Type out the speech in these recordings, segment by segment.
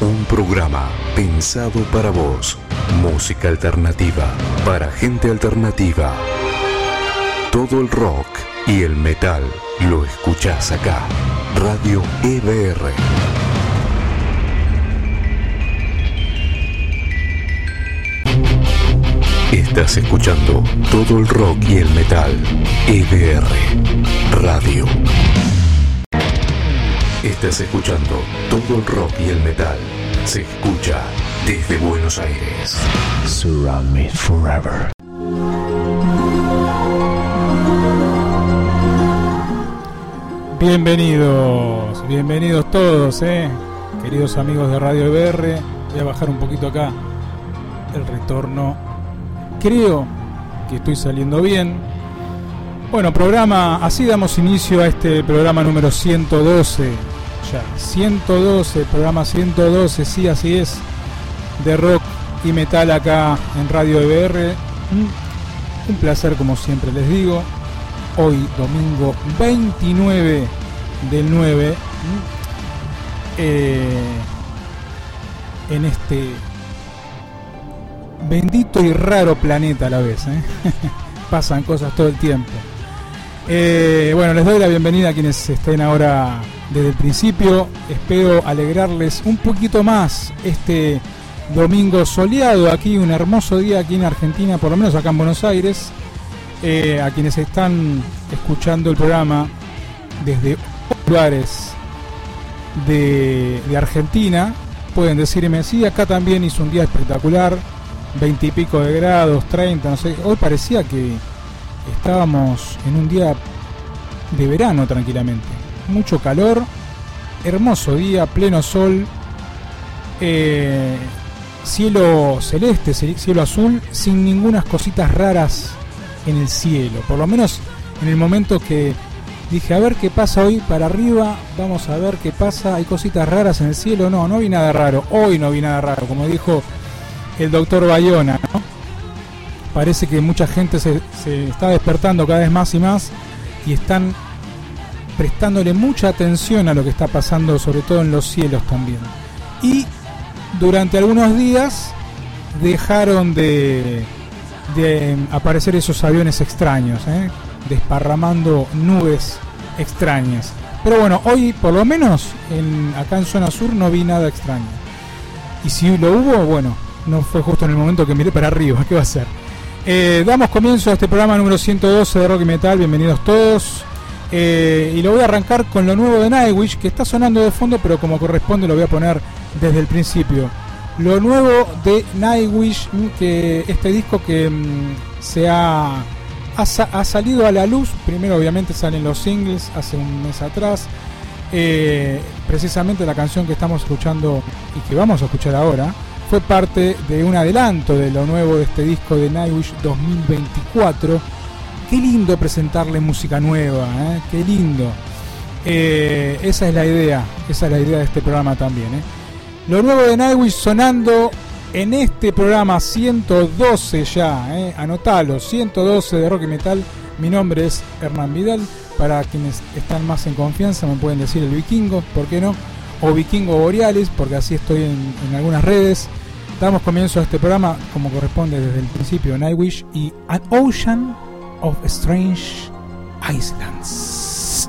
Un programa pensado para vos. Música alternativa para gente alternativa. Todo el rock y el metal lo escuchás acá. Radio EBR. Estás escuchando todo el rock y el metal. EBR Radio. Estás escuchando todo el rock y el metal. Se escucha desde Buenos Aires. Surround me forever. Bienvenidos, bienvenidos todos, eh. queridos amigos de Radio EBR. Voy a bajar un poquito acá el retorno. Creo que estoy saliendo bien. Bueno, programa, así damos inicio a este programa número 112. Ya, 112, programa 112, sí, así es, de rock y metal acá en Radio EBR. Mm, Un placer, como siempre les digo. Hoy, domingo 29 del 9, eh, en este bendito y raro planeta a la vez. ¿eh? Pasan cosas todo el tiempo. Eh, bueno, les doy la bienvenida a quienes estén ahora desde el principio. Espero alegrarles un poquito más este domingo soleado aquí, un hermoso día aquí en Argentina, por lo menos acá en Buenos Aires. Eh, a quienes están escuchando el programa desde lugares de, de Argentina, pueden decirme, sí, acá también hizo un día espectacular, 20 y pico de grados, 30, no sé. Hoy parecía que estábamos en un día de verano tranquilamente. Mucho calor, hermoso día, pleno sol, eh, cielo celeste, ci- cielo azul, sin ningunas cositas raras en el cielo. Por lo menos en el momento que dije, a ver qué pasa hoy para arriba, vamos a ver qué pasa, hay cositas raras en el cielo. No, no vi nada raro, hoy no vi nada raro, como dijo el doctor Bayona, ¿no? Parece que mucha gente se está despertando cada vez más y más y están prestándole mucha atención a lo que está pasando, sobre todo en los cielos también. Y durante algunos días dejaron de, aparecer esos aviones extraños, ¿eh? desparramando nubes extrañas. Pero bueno, hoy por lo menos en, acá en zona sur no vi nada extraño. Y si lo hubo, bueno, no fue justo en el momento que miré para arriba, ¿qué va a ser? Eh, damos comienzo a este programa número 112 de Rock y Metal, bienvenidos todos. Eh, y lo voy a arrancar con lo nuevo de Nightwish, que está sonando de fondo, pero como corresponde lo voy a poner desde el principio. Lo nuevo de Nightwish, que este disco que mm, se ha, ha salido a la luz, primero obviamente salen los singles hace un mes atrás, eh, precisamente la canción que estamos escuchando y que vamos a escuchar ahora fue parte de un adelanto de lo nuevo de este disco de Nightwish 2024. Qué lindo presentarle música nueva, ¿eh? qué lindo. Eh, esa es la idea, esa es la idea de este programa también. ¿eh? Lo nuevo de Nightwish sonando en este programa 112 ya, ¿eh? anotalo, 112 de Rock y Metal. Mi nombre es Hernán Vidal. Para quienes están más en confianza me pueden decir el vikingo, ¿por qué no? O vikingo borealis, porque así estoy en, en algunas redes. Damos comienzo a este programa como corresponde desde el principio, Nightwish y An Ocean of Strange Islands.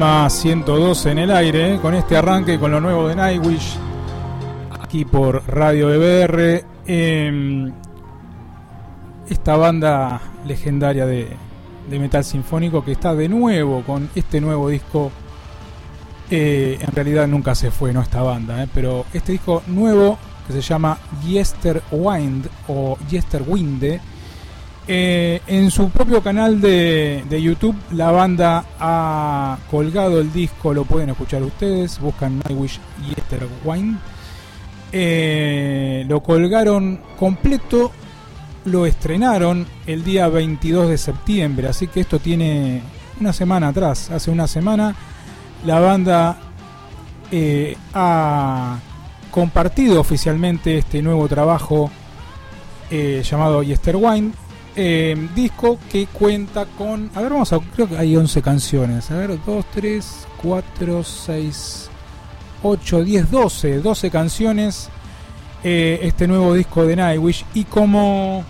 102 en el aire, con este arranque con lo nuevo de Nightwish, aquí por Radio EBR. Em, esta banda legendaria de, metal sinfónico que está de nuevo con este nuevo disco. Eh, en realidad nunca se fue, no esta banda, eh, pero este disco nuevo que se llama Yester Wind o Yester Winde eh, en su propio canal de, YouTube, la banda ha colgado el disco, lo pueden escuchar ustedes, buscan Nightwish y Esther Wine. Eh, lo colgaron completo, lo estrenaron el día 22 de septiembre, así que esto tiene una semana atrás, hace una semana, la banda eh, ha compartido oficialmente este nuevo trabajo llamado Yester Wine eh, disco que cuenta con. A ver, vamos a. Creo que hay 11 canciones. A ver, 2, 3, 4, 6, 8, 10, 12. 12 canciones. Eh, este nuevo disco de Nightwish. Y como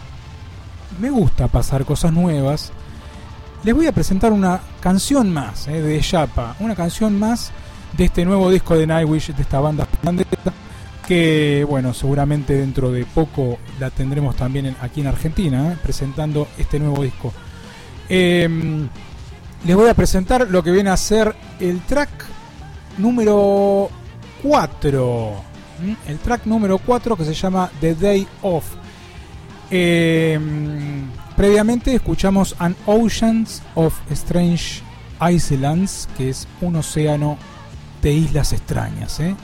me gusta pasar cosas nuevas, les voy a presentar una canción más eh, de Yapa. Una canción más de este nuevo disco de Nightwish, de esta banda que bueno, seguramente dentro de poco la tendremos también aquí en Argentina, ¿eh? presentando este nuevo disco. Em, les voy a presentar lo que viene a ser el track número 4. El track número 4 que se llama The Day Off. Em, previamente escuchamos An Oceans of Strange Islands, que es un océano de islas extrañas. ¿eh?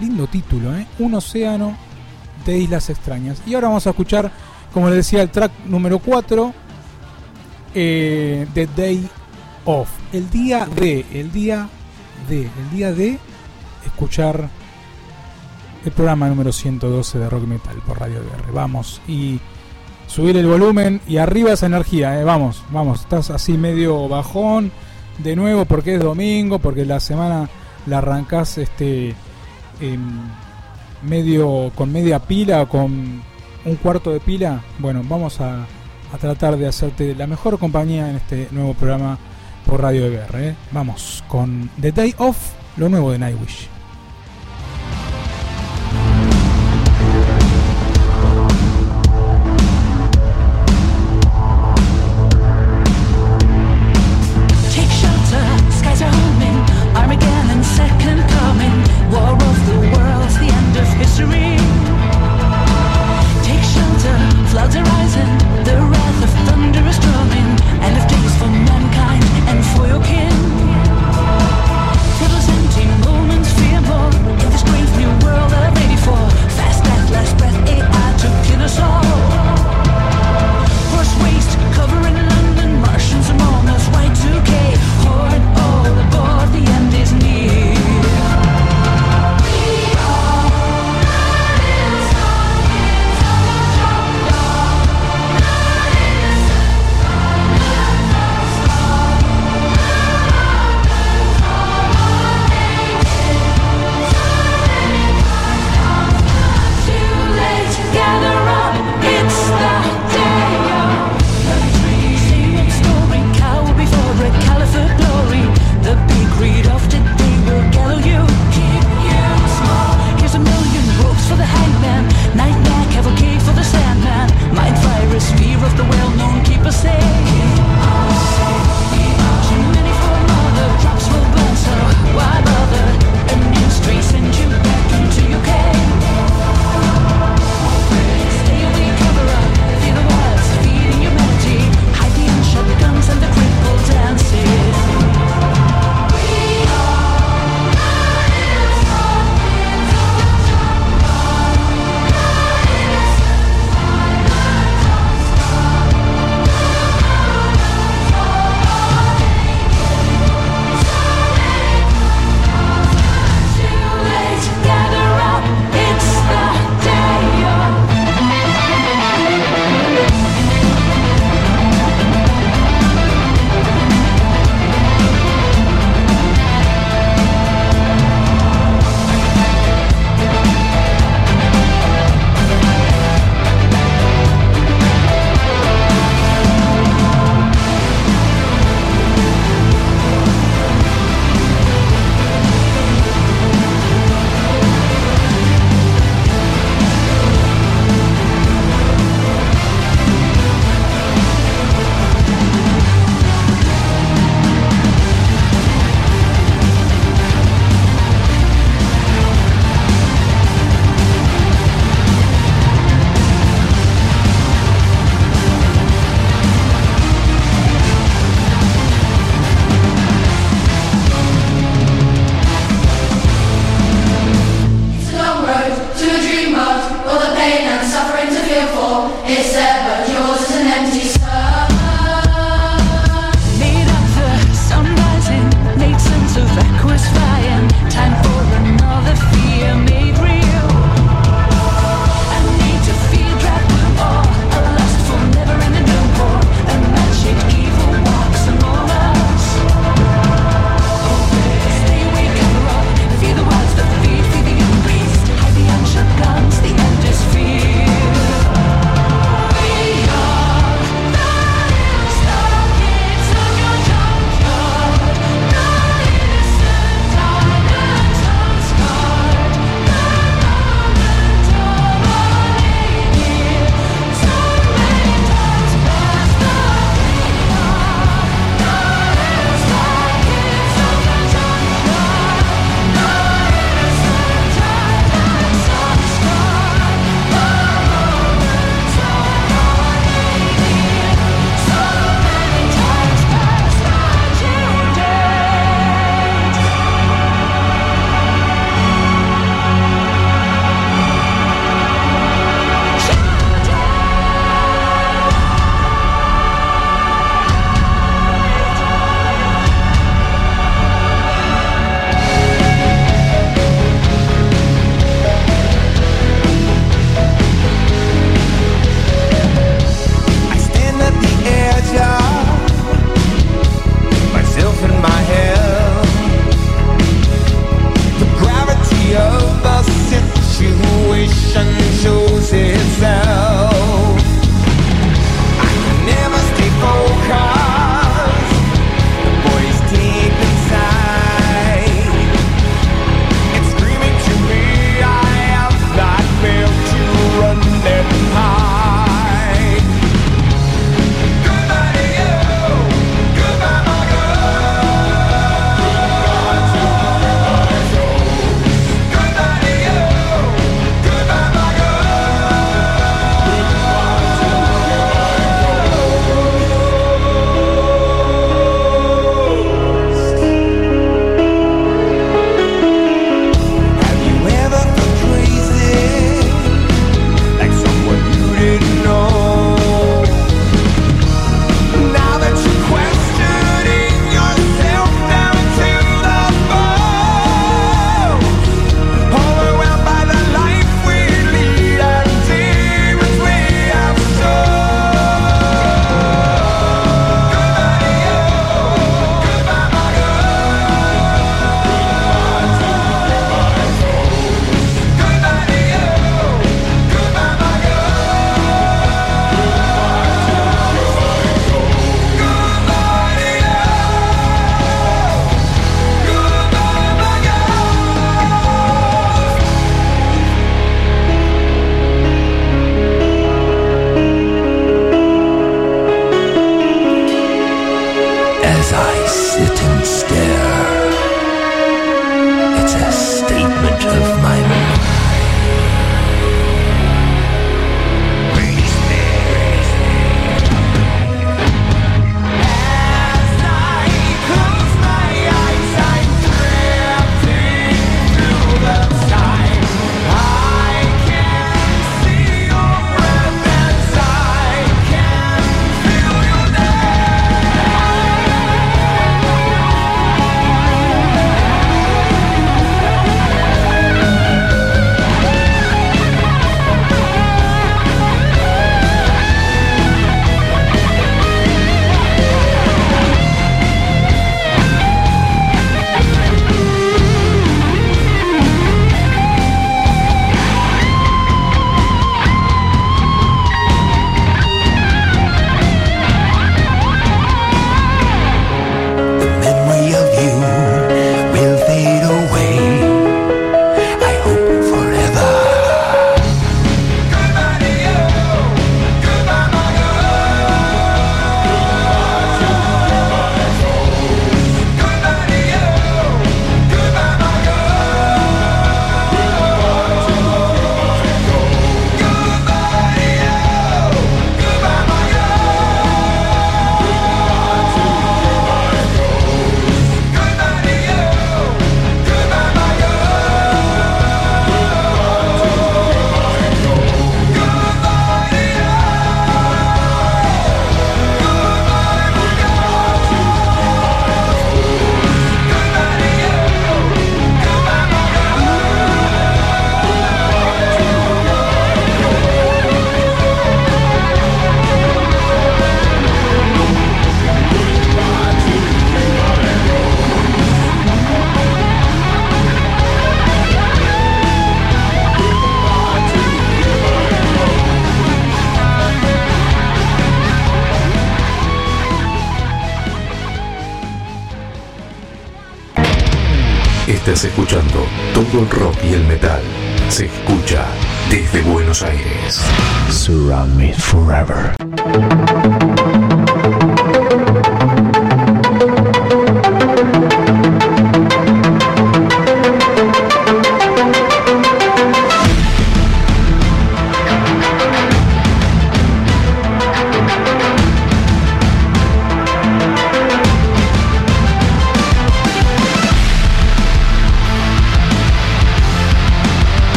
Lindo título, ¿eh? Un océano de islas extrañas. Y ahora vamos a escuchar, como les decía, el track número 4, eh, The Day Of. El día de, el día de, el día de escuchar el programa número 112 de Rock Metal por Radio DR. Vamos y subir el volumen y arriba esa energía, ¿eh? vamos, vamos, estás así medio bajón de nuevo porque es domingo, porque la semana la arrancás este medio con media pila con un cuarto de pila. Bueno, vamos a, a, tratar de hacerte la mejor compañía en este nuevo programa por Radio EBR. ¿eh? Vamos con The Day Off, lo nuevo de Nightwish.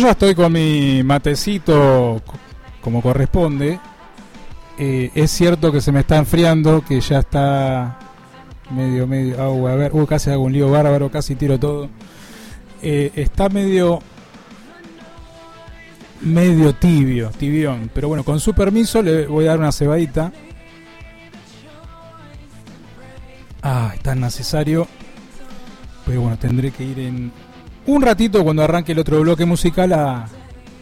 Ya estoy con mi matecito como corresponde. Eh, es cierto que se me está enfriando, que ya está medio, medio agua. A ver, uh, casi hago un lío bárbaro, casi tiro todo. Eh, está medio, medio tibio, tibión. Pero bueno, con su permiso le voy a dar una cebadita. Ah, es tan necesario. Pero bueno, tendré que ir en un ratito cuando arranque el otro bloque musical a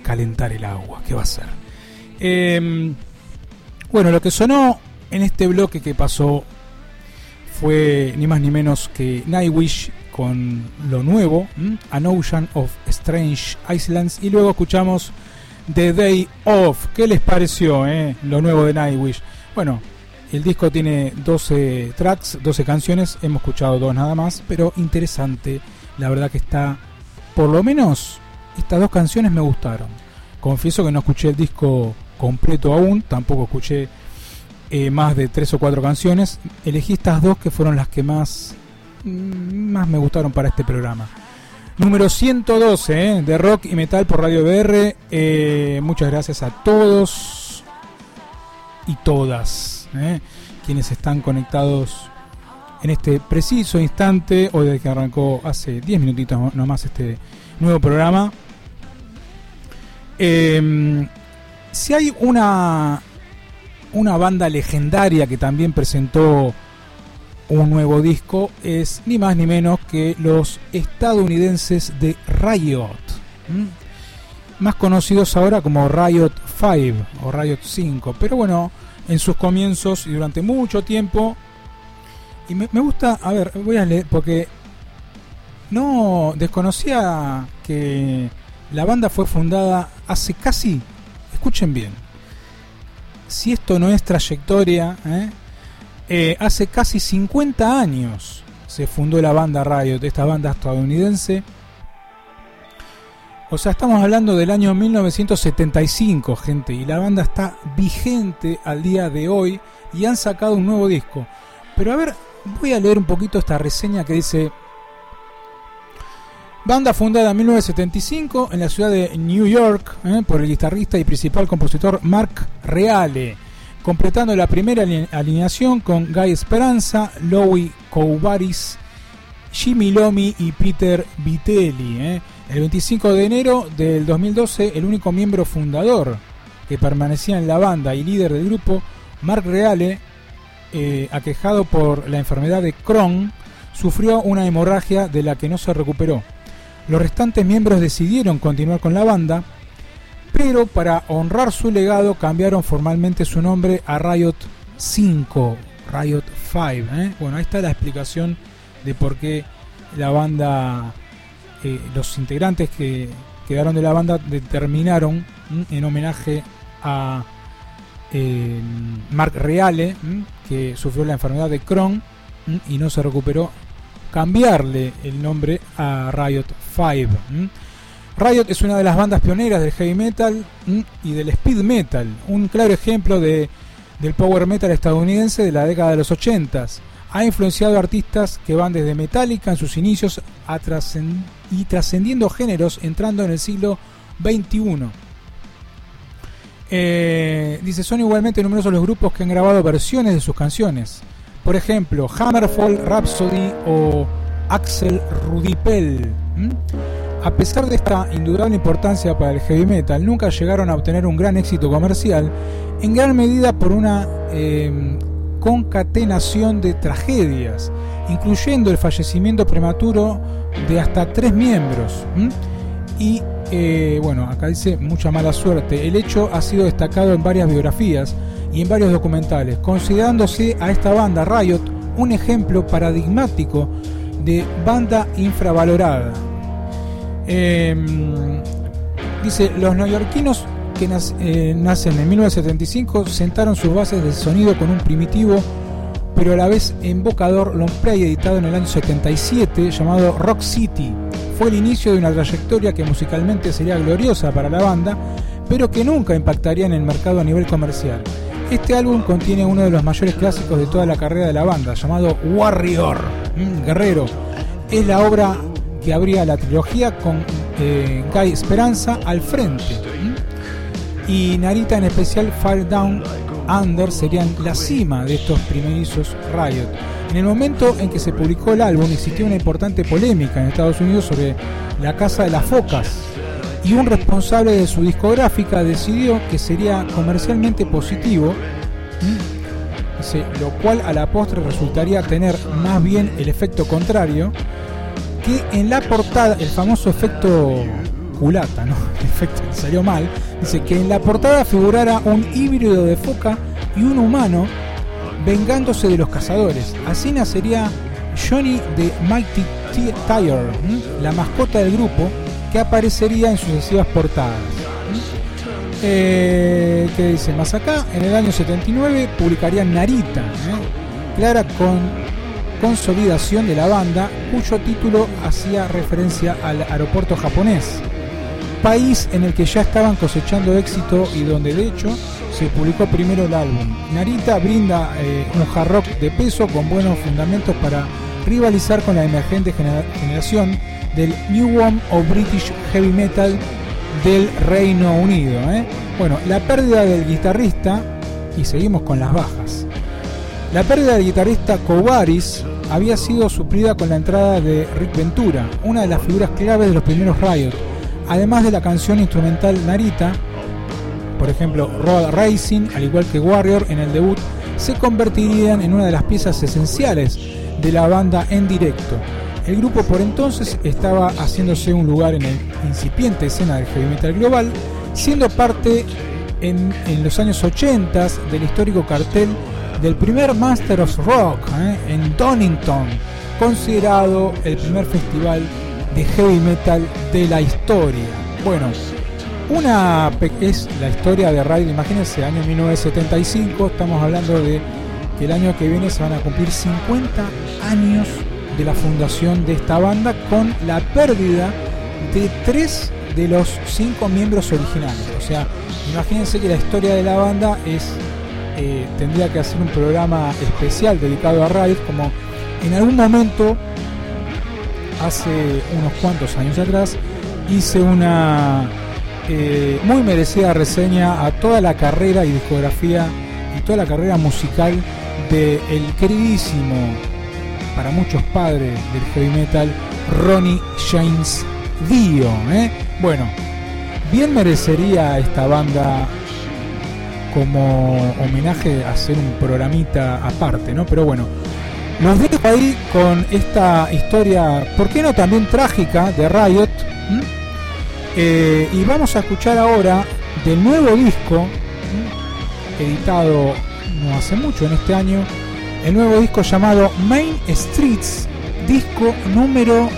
calentar el agua. ¿Qué va a ser? Em, bueno, lo que sonó en este bloque que pasó fue ni más ni menos que Nightwish con lo nuevo, An Ocean of Strange Islands, y luego escuchamos The Day Of. ¿Qué les pareció eh? lo nuevo de Nightwish? Bueno, el disco tiene 12 tracks, 12 canciones, hemos escuchado dos nada más, pero interesante, la verdad que está por lo menos estas dos canciones me gustaron. Confieso que no escuché el disco completo aún, tampoco escuché eh, más de tres o cuatro canciones. Elegí estas dos que fueron las que más, mm, más me gustaron para este programa. Número 112 eh, de rock y metal por Radio BR. Eh, muchas gracias a todos y todas quienes están conectados en este preciso instante, hoy desde que arrancó hace 10 minutitos nomás este nuevo programa. Em, si hay una, una banda legendaria que también presentó un nuevo disco, es ni más ni menos que los estadounidenses de Riot. Más conocidos ahora como Riot 5 o Riot 5. Pero bueno, en sus comienzos y durante mucho tiempo y me, gusta, a ver, voy a leer, porque no desconocía que la banda fue fundada hace casi, escuchen bien, si esto no es trayectoria, ¿eh? Eh, hace casi 50 años se fundó la banda Riot, esta banda estadounidense. O sea, estamos hablando del año 1975, gente, y la banda está vigente al día de hoy y han sacado un nuevo disco. Pero a ver, voy a leer un poquito esta reseña que dice... Banda fundada en 1975 en la ciudad de New York eh, por el guitarrista y principal compositor Mark Reale, completando la primera alineación con Guy Esperanza, Louis Koubaris, Jimmy Lomi y Peter Vitelli. Eh. El 25 de enero del 2012, el único miembro fundador que permanecía en la banda y líder del grupo, Mark Reale, eh, aquejado por la enfermedad de Crohn, sufrió una hemorragia de la que no se recuperó. Los restantes miembros decidieron continuar con la banda, pero para honrar su legado cambiaron formalmente su nombre a Riot 5, Riot 5. ¿eh? Bueno, ahí está la explicación de por qué la banda, eh, los integrantes que quedaron de la banda determinaron en homenaje a Mark Reale, que sufrió la enfermedad de Crohn y no se recuperó, cambiarle el nombre a Riot 5. Riot es una de las bandas pioneras del heavy metal y del speed metal, un claro ejemplo de, del power metal estadounidense de la década de los 80 ha influenciado artistas que van desde Metallica en sus inicios a y trascendiendo géneros entrando en el siglo XXI. Eh, dice, son igualmente numerosos los grupos que han grabado versiones de sus canciones. Por ejemplo, Hammerfall Rhapsody o Axel Rudipel. A pesar de esta indudable importancia para el heavy metal, nunca llegaron a obtener un gran éxito comercial, en gran medida por una em, concatenación de tragedias, incluyendo el fallecimiento prematuro de hasta tres miembros y eh, bueno, acá dice mucha mala suerte. El hecho ha sido destacado en varias biografías y en varios documentales, considerándose a esta banda Riot un ejemplo paradigmático de banda infravalorada. Em, dice, los neoyorquinos que eh, nacen en 1975 sentaron sus bases de sonido con un primitivo pero a la vez invocador long play editado en el año 77 llamado Rock City. Fue el inicio de una trayectoria que musicalmente sería gloriosa para la banda, pero que nunca impactaría en el mercado a nivel comercial. Este álbum contiene uno de los mayores clásicos de toda la carrera de la banda, llamado Warrior, Guerrero. Es la obra que abría la trilogía con eh, Guy Esperanza al frente. Y Narita en especial Fire Down Under serían la cima de estos primerizos Riot. En el momento en que se publicó el álbum existió una importante polémica en Estados Unidos sobre la Casa de las Focas y un responsable de su discográfica decidió que sería comercialmente positivo, lo cual a la postre resultaría tener más bien el efecto contrario, que en la portada, el famoso efecto culata, ¿no? El efecto que salió mal, dice que en la portada figurara un híbrido de foca y un humano vengándose de los cazadores. Así nacería Johnny de Mighty Tire, la mascota del grupo, que aparecería en sucesivas portadas. Eh, ¿Qué dice más acá? En el año 79 publicaría Narita, ¿eh? clara con consolidación de la banda, cuyo título hacía referencia al aeropuerto japonés país en el que ya estaban cosechando éxito y donde de hecho se publicó primero el álbum. Narita brinda eh, un hard rock de peso con buenos fundamentos para rivalizar con la emergente generación del New One o British Heavy Metal del Reino Unido. ¿eh? Bueno, la pérdida del guitarrista, y seguimos con las bajas. La pérdida del guitarrista Kowaris había sido suplida con la entrada de Rick Ventura, una de las figuras claves de los primeros Riot además de la canción instrumental Narita, por ejemplo Road Racing, al igual que Warrior en el debut, se convertirían en una de las piezas esenciales de la banda en directo. El grupo por entonces estaba haciéndose un lugar en la incipiente escena del heavy metal global, siendo parte en, los años 80 del histórico cartel del primer Master of Rock ¿eh? en Donington, considerado el primer festival heavy metal de la historia. Bueno, una es la historia de Radio, imagínense, año 1975, estamos hablando de que el año que viene se van a cumplir 50 años de la fundación de esta banda con la pérdida de tres de los cinco miembros originales. O sea, imagínense que la historia de la banda es eh, tendría que hacer un programa especial dedicado a Riot, como en algún momento hace unos cuantos años atrás hice una eh, muy merecida reseña a toda la carrera y discografía y toda la carrera musical de el queridísimo para muchos padres del heavy metal Ronnie James Dio. ¿eh? Bueno, bien merecería esta banda como homenaje hacer un programita aparte, ¿no? Pero bueno, nos dejo ahí con esta historia, ¿por qué no también trágica, de Riot? Eh, y vamos a escuchar ahora del nuevo disco, editado no hace mucho, en este año, el nuevo disco llamado Main Streets, disco número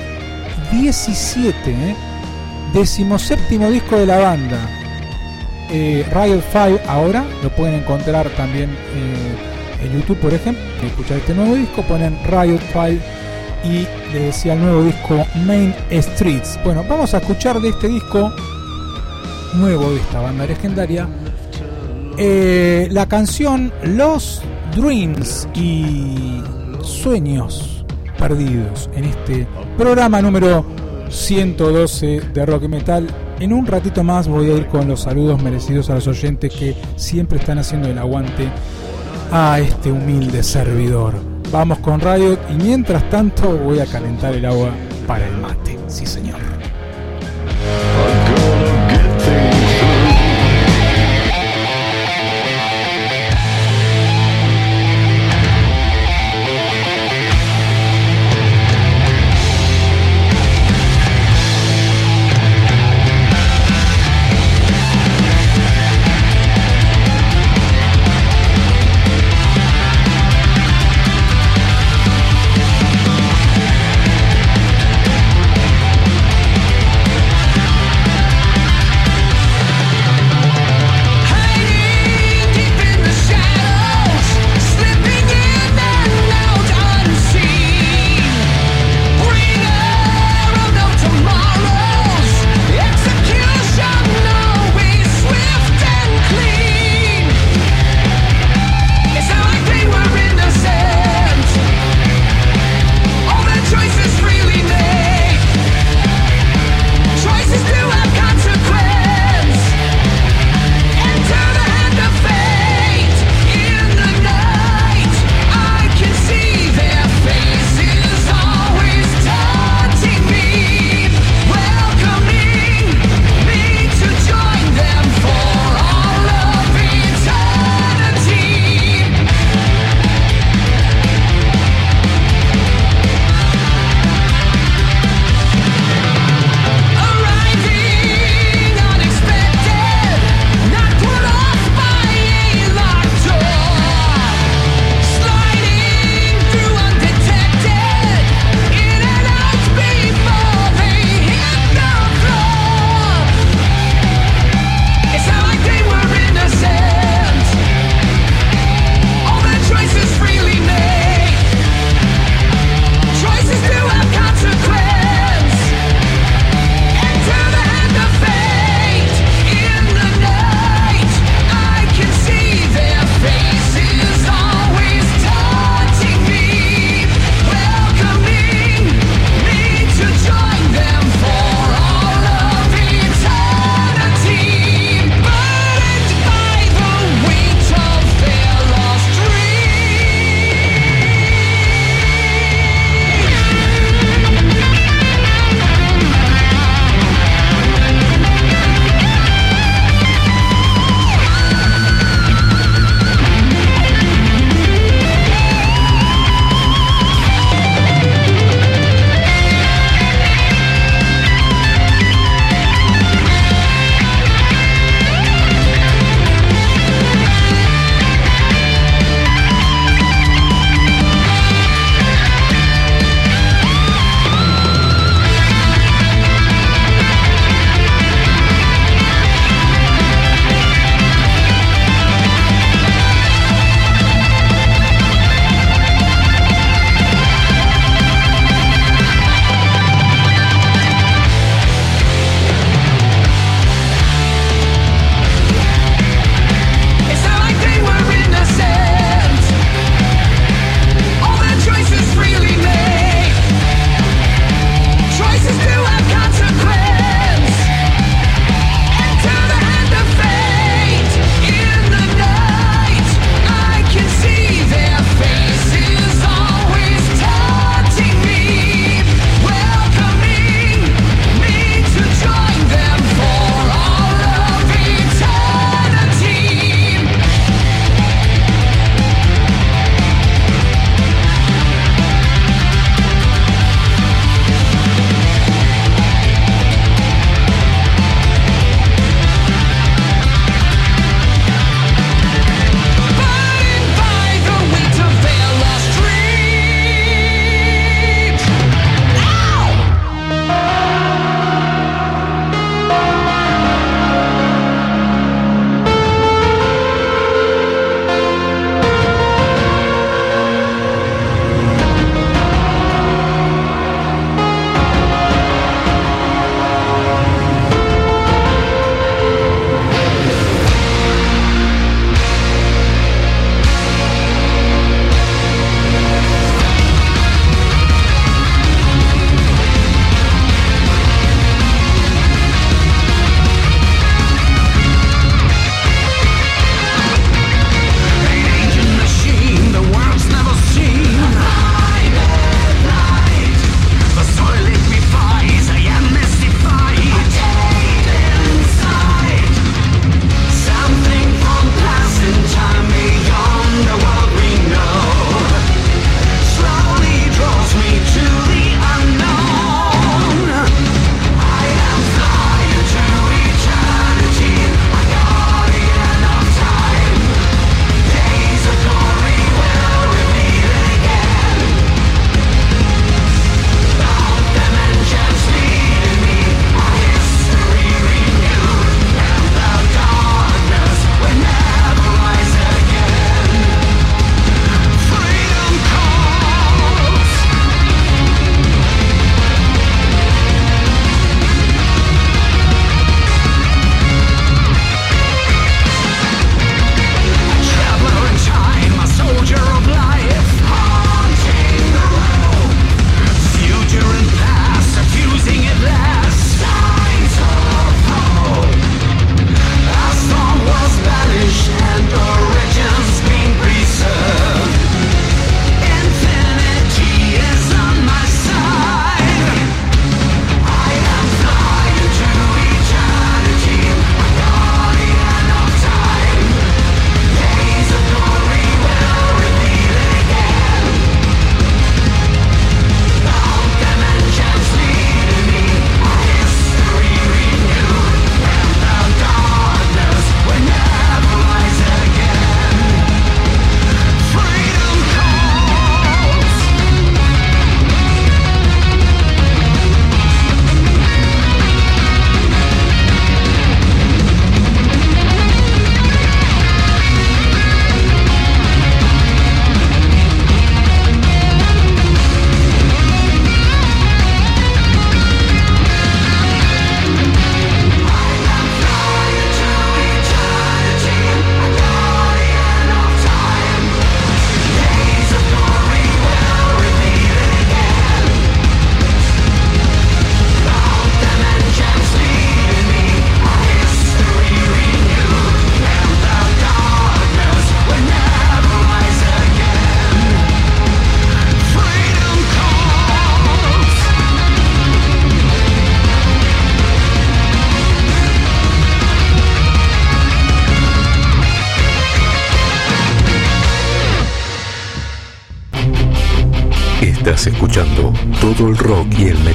17, ¿eh? decimoséptimo disco de la banda. Eh, Riot 5 ahora, lo pueden encontrar también en YouTube, por ejemplo, escuchar este nuevo disco, ponen Riot File y le decía el nuevo disco Main Streets. Bueno, vamos a escuchar de este disco nuevo de esta banda legendaria eh, la canción Los Dreams y Sueños Perdidos en este programa número 112 de Rock Metal. En un ratito más voy a ir con los saludos merecidos a los oyentes que siempre están haciendo el aguante a este humilde servidor. Vamos con radio y mientras tanto voy a calentar el agua para el mate. Sí, señor.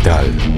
Y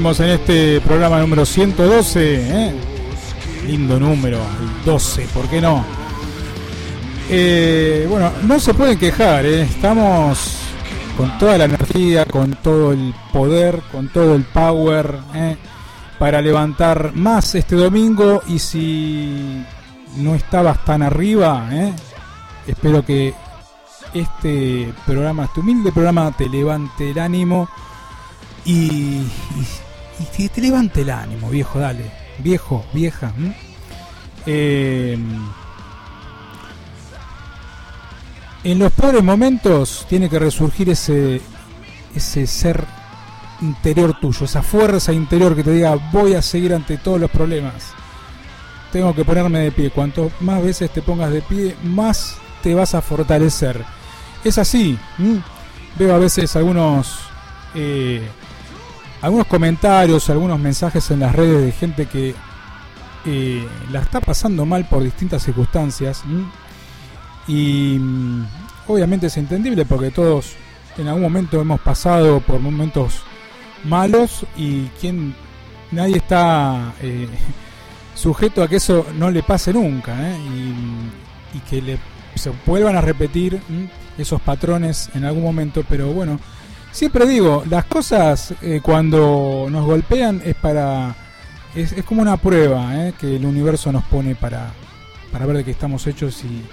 En este programa número 112. ¿eh? Lindo número, el 12, ¿por qué no? Eh, bueno, no se pueden quejar, ¿eh? estamos con toda la energía, con todo el poder, con todo el power para levantar más este domingo y si no estabas tan arriba, espero que este programa, este humilde programa te levante el ánimo y, te levante el ánimo, viejo, dale. Viejo, vieja. Em, en los peores momentos tiene que resurgir ese, ese ser interior tuyo, esa fuerza interior que te diga voy a seguir ante todos los problemas. Tengo que ponerme de pie. Cuanto más veces te pongas de pie, más te vas a fortalecer. Es así. Veo a veces algunos eh, algunos comentarios, algunos mensajes en las redes de gente que eh, la está pasando mal por distintas circunstancias. Y mm, obviamente es entendible porque todos en algún momento hemos pasado por momentos malos y quien nadie está eh, sujeto a que eso no le pase nunca y, y, que le, se vuelvan a repetir esos patrones en algún momento, pero bueno, siempre digo, las cosas eh, cuando nos golpean es para... Es, como una prueba eh, que el universo nos pone para, para ver de qué estamos hechos y,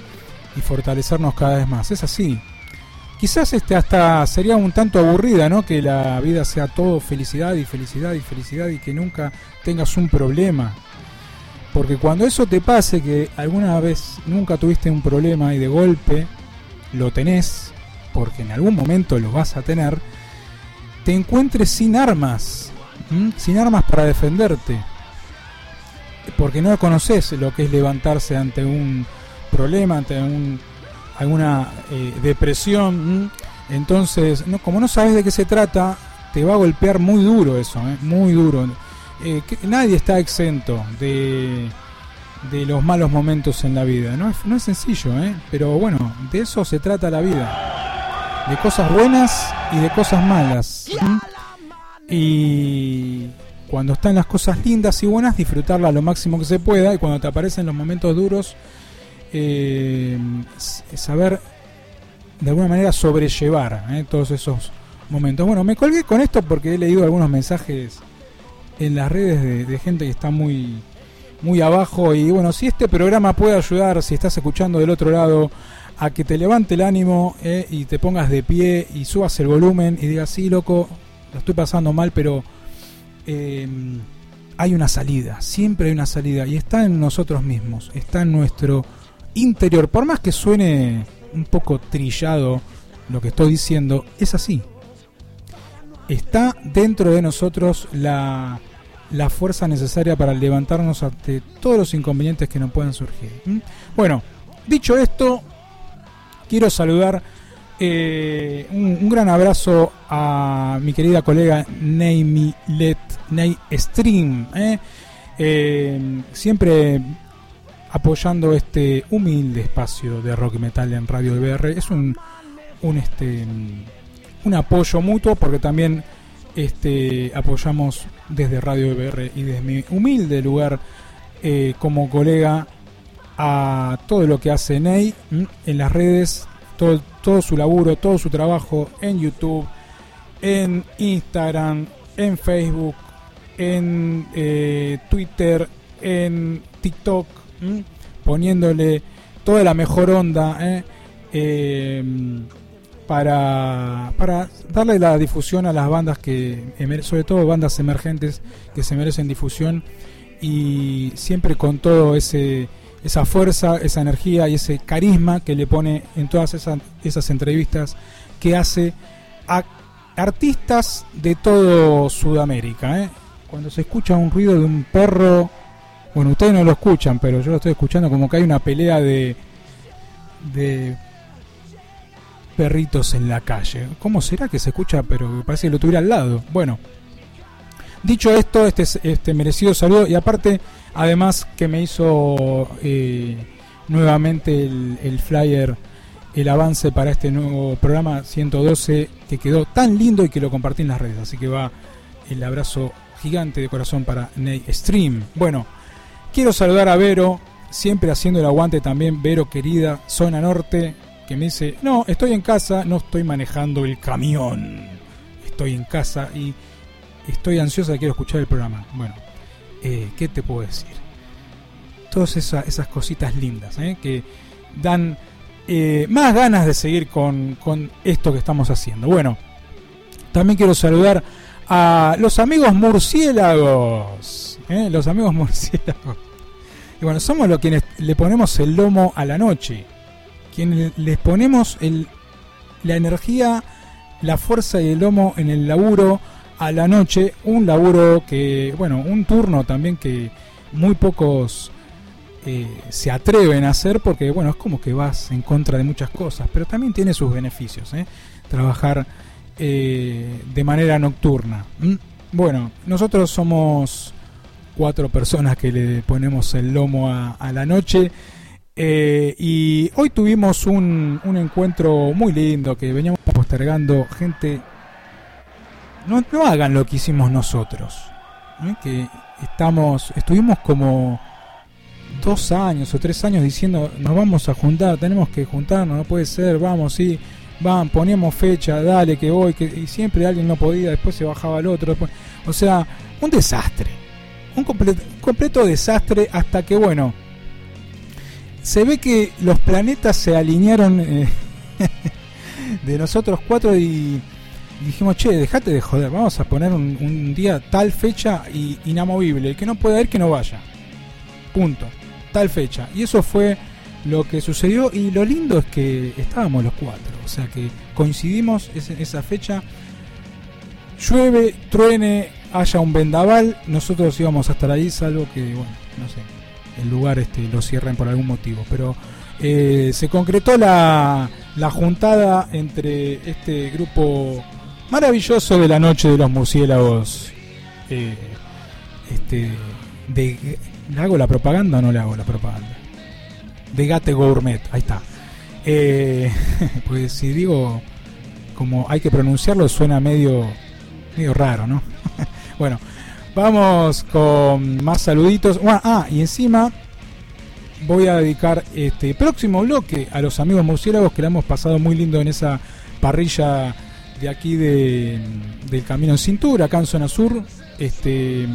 fortalecernos cada vez más. Es así. Quizás este hasta sería un tanto aburrida, ¿no? Que la vida sea todo felicidad y felicidad y felicidad y que nunca tengas un problema. Porque cuando eso te pase, que alguna vez nunca tuviste un problema y de golpe lo tenés, porque en algún momento lo vas a tener, te encuentres sin armas, sin armas para defenderte, porque no conoces lo que es levantarse ante un problema, ante un, alguna eh, depresión, entonces, no, como no sabes de qué se trata, te va a golpear muy duro eso, ¿eh? muy duro. Eh, nadie está exento de de los malos momentos en la vida. No es, no es sencillo, ¿eh? pero bueno, de eso se trata la vida. De cosas buenas y de cosas malas. Y cuando están las cosas lindas y buenas, disfrutarlas lo máximo que se pueda. Y cuando te aparecen los momentos duros, eh, saber de alguna manera sobrellevar ¿eh? todos esos momentos. Bueno, me colgué con esto porque he leído algunos mensajes en las redes de gente que está muy muy abajo. Y bueno, si este programa puede ayudar, si estás escuchando del otro lado, a que te levante el ánimo eh, y te pongas de pie y subas el volumen y digas, sí, loco, lo estoy pasando mal, pero em, hay una salida, siempre hay una salida y está en nosotros mismos, está en nuestro interior. Por más que suene un poco trillado lo que estoy diciendo, es así. Está dentro de nosotros la, la fuerza necesaria para levantarnos ante todos los inconvenientes que nos puedan surgir. Bueno, dicho esto, quiero saludar eh, un, gran abrazo a mi querida colega Ney Milet, Ney Stream, ¿eh? Eh, siempre apoyando este humilde espacio de rock y metal en Radio BR. Es un, un, este, un apoyo mutuo porque también este, apoyamos desde Radio EBR y desde mi humilde lugar eh, como colega a todo lo que hace Ney en las redes, todo, todo su laburo, todo su trabajo en YouTube, en Instagram, en Facebook, en eh, Twitter, en TikTok, poniéndole toda la mejor onda. ¿eh? Para, para darle la difusión a las bandas que, sobre todo bandas emergentes que se merecen difusión y siempre con todo ese esa fuerza, esa energía y ese carisma que le pone en todas esas, esas entrevistas que hace a artistas de todo Sudamérica. ¿eh? Cuando se escucha un ruido de un perro, bueno, ustedes no lo escuchan, pero yo lo estoy escuchando como que hay una pelea de, de perritos en la calle. ¿Cómo será que se escucha? Pero parece que lo tuviera al lado. Bueno, dicho esto, este, este merecido saludo y aparte, además que me hizo eh, nuevamente el, flyer, el avance para este nuevo programa 112 que quedó tan lindo y que lo compartí en las redes. Así que va el abrazo gigante de corazón para Ney Stream. Bueno, quiero saludar a Vero, siempre haciendo el aguante también, Vero querida, zona norte, que me dice, no, estoy en casa, no estoy manejando el camión, estoy en casa y estoy ansiosa, quiero escuchar el programa. Bueno, eh, ¿qué te puedo decir? Todas esas cositas lindas ¿eh? que dan eh, más ganas de seguir con, con esto que estamos haciendo. Bueno, también quiero saludar a los amigos murciélagos. ¿eh? Los amigos murciélagos. Y bueno, somos los quienes le ponemos el lomo a la noche. Quienes les ponemos el, la energía, la fuerza y el lomo en el laburo a la noche. Un laburo que, bueno, un turno también que muy pocos eh, se atreven a hacer porque, bueno, es como que vas en contra de muchas cosas. Pero también tiene sus beneficios. ¿eh? Trabajar eh, de manera nocturna. Bueno, nosotros somos cuatro personas que le ponemos el lomo a, la noche. Eh, y hoy tuvimos un, un, encuentro muy lindo que veníamos postergando. Gente, no, no hagan lo que hicimos nosotros. ¿eh? Que estamos, estuvimos como dos años o tres años diciendo nos vamos a juntar, tenemos que juntarnos, no puede ser, vamos, sí van, poníamos fecha, dale que voy, que, y siempre alguien no podía, después se bajaba el otro. o sea, un desastre. Un completo, desastre hasta que, bueno, se ve que los planetas se alinearon eh, de nosotros cuatro y, dijimos, che, dejate de joder, vamos a poner un, día tal fecha y inamovible. El que no pueda ir, que no vaya. Punto. Tal fecha. Y eso fue lo que sucedió y lo lindo es que estábamos los cuatro, o sea que coincidimos en esa fecha. Llueve, truene, haya un vendaval, nosotros íbamos a estar ahí, salvo que, bueno, no sé, el lugar este lo cierren por algún motivo, pero eh, se concretó la, la juntada entre este grupo maravilloso de la noche de los murciélagos. Eh, este, de, ¿Le hago la propaganda o no le hago la propaganda? de Gate Gourmet, ahí está. Eh, pues si digo como hay que pronunciarlo suena medio medio raro, ¿no? bueno, vamos con más saluditos. ah, y encima voy a dedicar este próximo bloque a los amigos murciélagos que le hemos pasado muy lindo en esa parrilla de aquí de, del Camino en Cintura, acá en Zona Sur, este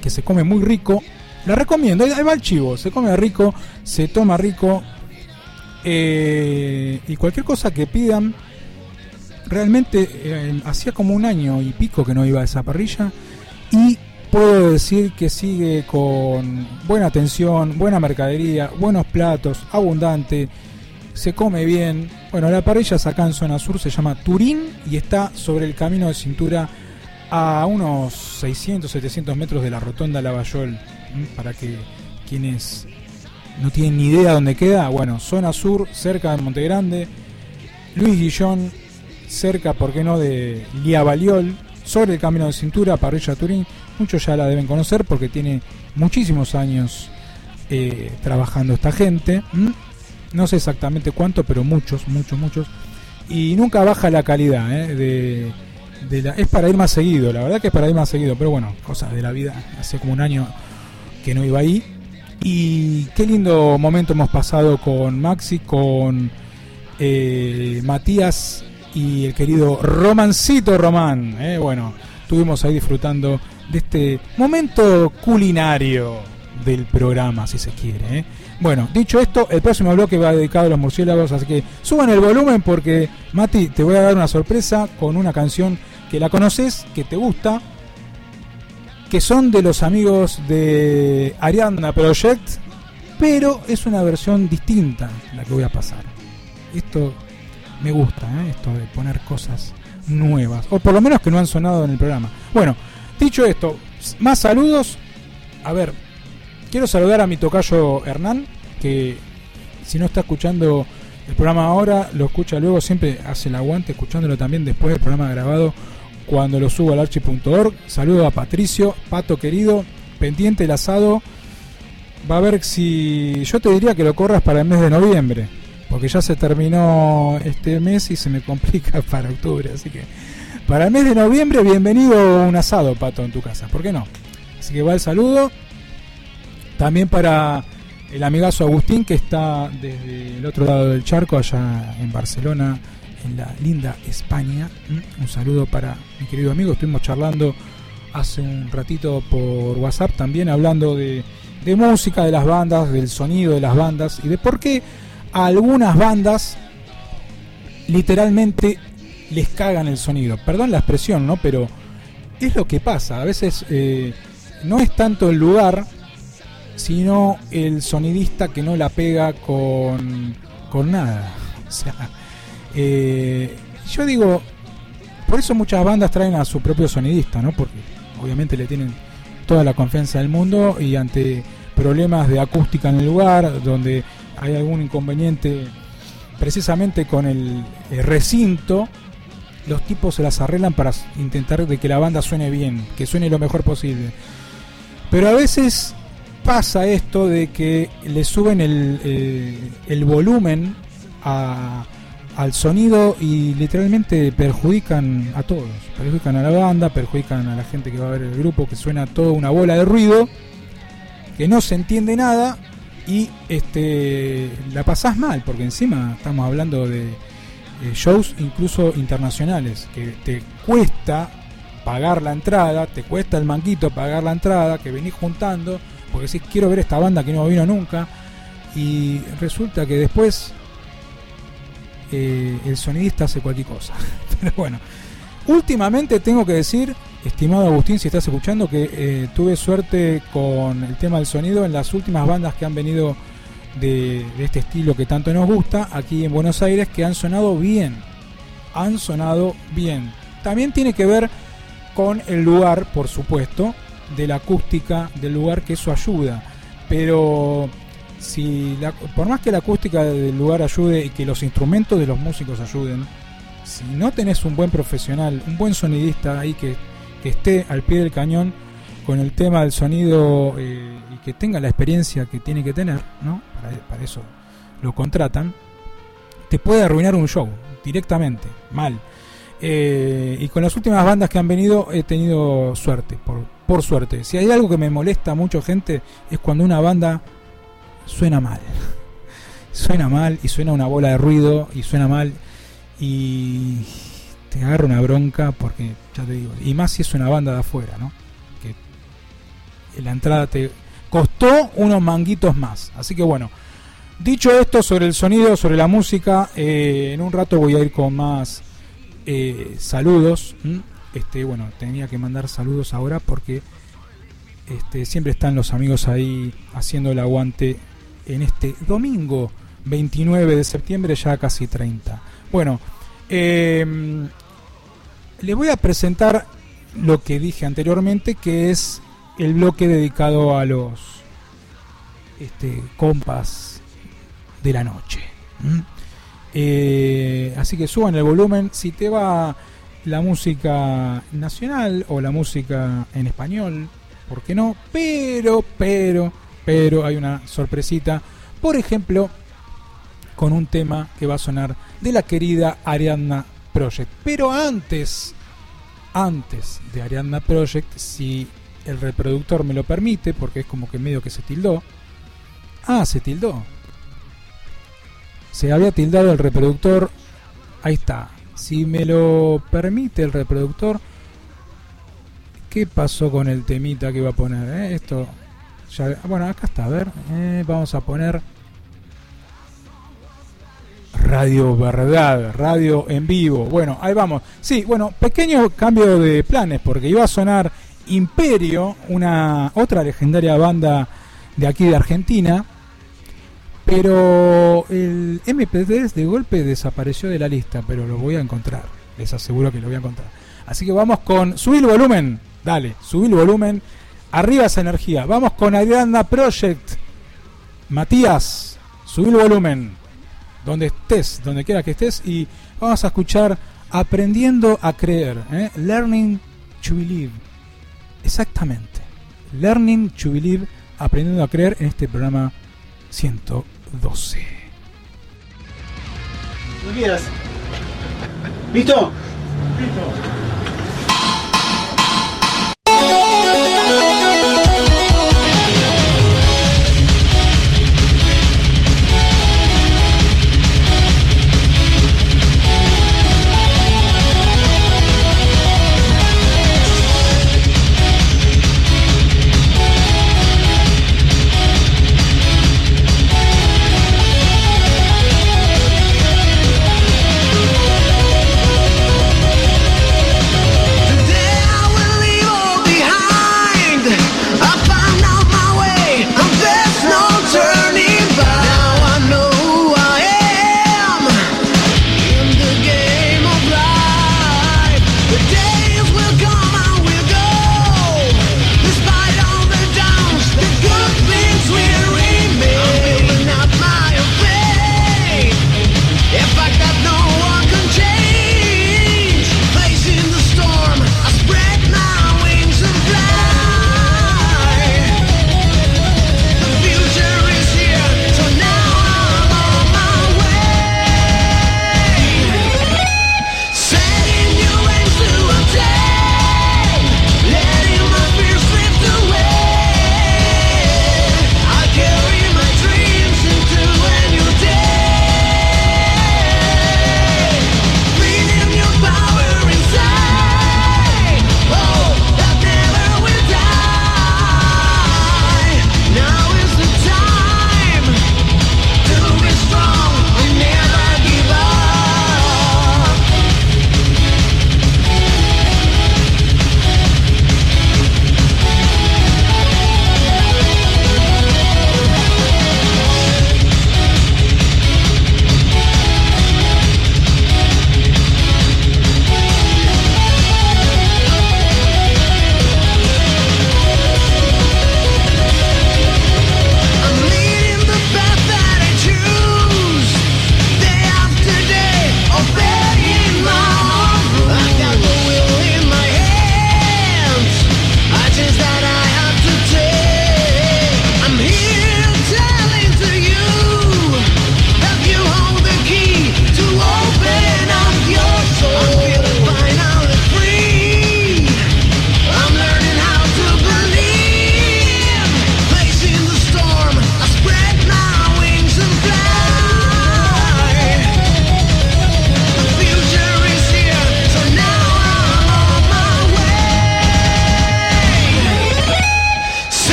que se come muy rico la recomiendo, ahí va el chivo, se come rico, se toma rico. Eh, y cualquier cosa que pidan, realmente eh, hacía como un año y pico que no iba a esa parrilla. Y puedo decir que sigue con buena atención, buena mercadería, buenos platos, abundante, se come bien. Bueno, la parrilla acá en zona sur, se llama Turín y está sobre el camino de cintura a unos 600, 700 metros de la rotonda Lavallol para que quienes no tienen ni idea dónde queda, bueno, zona sur, cerca de Montegrande, Luis Guillón, cerca, ¿por qué no?, de Liabaliol, sobre el camino de cintura, Parrilla Turín, muchos ya la deben conocer porque tiene muchísimos años eh, trabajando esta gente, no sé exactamente cuánto, pero muchos, muchos, muchos, y nunca baja la calidad, ¿eh? es para ir más seguido, la verdad que es para ir más seguido, pero bueno, cosas de la vida, hace como un año que no iba ahí. Y qué lindo momento hemos pasado con Maxi, con eh, Matías y el querido Romancito Román. Eh. Bueno, estuvimos ahí disfrutando de este momento culinario del programa, si se quiere. Eh. Bueno, dicho esto, el próximo bloque va dedicado a los murciélagos, así que suban el volumen porque, Mati, te voy a dar una sorpresa con una canción que la conoces, que te gusta, que son de los amigos de Ariana Project, pero es una versión distinta la que voy a pasar. Esto me gusta, ¿eh? esto de poner cosas nuevas, o por lo menos que no han sonado en el programa. Bueno, dicho esto, más saludos. A ver, quiero saludar a mi tocayo Hernán, que si no está escuchando el programa ahora, lo escucha luego, siempre hace el aguante escuchándolo también después del programa grabado cuando lo subo al archi.org. Saludo a Patricio, Pato querido, pendiente el asado. Va a ver si yo te diría que lo corras para el mes de noviembre, porque ya se terminó este mes y se me complica para octubre, así que Para el mes de noviembre, bienvenido un asado, Pato, en tu casa. ¿Por qué no? Así que va el saludo. También para el amigazo Agustín, que está desde el otro lado del charco, allá en Barcelona, en la linda España. Un saludo para mi querido amigo. Estuvimos charlando hace un ratito por WhatsApp también, hablando de música, de las bandas, del sonido de las bandas y de por qué algunas bandas literalmente les cagan el sonido. Perdón la expresión, ¿no? Pero es lo que pasa. A veces eh, no es tanto el lugar, sino el sonidista que no la pega con, con nada. O sea, eh, yo digo, por eso muchas bandas traen a su propio sonidista, ¿no? Porque obviamente le tienen toda la confianza del mundo y ante problemas de acústica en el lugar, donde hay algún inconveniente precisamente con el, recinto, los tipos se las arreglan para intentar de que la banda suene bien, que suene lo mejor posible. Pero a veces pasa esto de que le suben el, eh, volumen al sonido y literalmente perjudican a todos. Perjudican a la banda, perjudican a la gente que va a ver el grupo, que suena todo una bola de ruido, que no se entiende nada y este la pasás mal, porque encima estamos hablando de eh, shows incluso internacionales, que te cuesta pagar la entrada, te cuesta el manquito pagar la entrada, que venís juntando, porque si quiero ver esta banda que no vino nunca, y resulta que después eh, el sonidista hace cualquier cosa. Pero bueno, últimamente tengo que decir Estimado Agustín, si estás escuchando, que eh, tuve suerte con el tema del sonido en las últimas bandas que han venido de, este estilo que tanto nos gusta aquí en Buenos Aires, que han sonado bien. Han sonado bien. También tiene que ver con el lugar, por supuesto, de la acústica del lugar, que eso ayuda. Pero si por más que la acústica del lugar ayude y que los instrumentos de los músicos ayuden, si no tenés un buen profesional, un buen sonidista ahí que esté al pie del cañón con el tema del sonido eh, y que tenga la experiencia que tiene que tener, ¿no? Para, eso lo contratan, te puede arruinar un show directamente, mal. Eh, y con las últimas bandas que han venido he tenido suerte, por, por suerte. Si hay algo que me molesta mucho, gente, es cuando una banda suena mal. suena mal y suena una bola de ruido y suena mal y te agarra una bronca porque, ya te digo, y más si es una banda de afuera, ¿no? Que la entrada te costó unos manguitos más. Así que bueno, dicho esto sobre el sonido, sobre la música, eh, en un rato voy a ir con más eh, saludos. Este, bueno, tenía que mandar saludos ahora porque este, siempre están los amigos ahí haciendo el aguante en este domingo 29 de septiembre, ya casi 30. Bueno, eh, les voy a presentar lo que dije anteriormente, que es el bloque dedicado a los este, compas de la noche. Eh, así que suban el volumen. Si te va la música nacional o la música en español, ¿por qué no? Pero, pero, pero hay una sorpresita. Por ejemplo, con un tema que va a sonar de la querida Ariadna Project. Pero antes, antes de Ariadna Project, si el reproductor me lo permite, porque es como que medio que se tildó. Ah, se tildó. Se había tildado el reproductor. Ahí está. Si me lo permite el reproductor. ¿Qué pasó con el temita que iba a poner? Eh? Esto. bueno, acá está. A ver. Eh, vamos a poner Radio Verdad, radio en vivo. Bueno, ahí vamos. Sí, bueno, pequeño cambio de planes porque iba a sonar Imperio, una otra legendaria banda de aquí de Argentina, pero el MP3 de golpe desapareció de la lista, pero lo voy a encontrar. Les aseguro que lo voy a encontrar. Así que vamos con subir el volumen. Dale, subir el volumen. Arriba esa energía. Vamos con Ariana Project. Matías, subir el volumen donde estés, donde quiera que estés, y vamos a escuchar Aprendiendo a Creer, ¿eh? Learning to Believe. Exactamente. Learning to Believe, Aprendiendo a Creer en este programa 112. ¿Listo? Listo.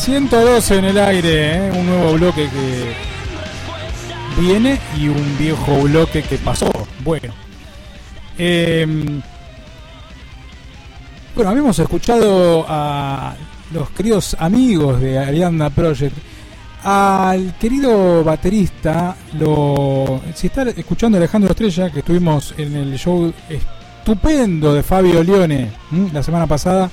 112 en el aire, ¿eh? un nuevo bloque que viene y un viejo bloque que pasó. Bueno, Em, bueno, habíamos escuchado a los queridos amigos de Arianda Project. Al querido baterista, lo, si está escuchando Alejandro Estrella, que estuvimos en el show estupendo de Fabio Leone la semana pasada,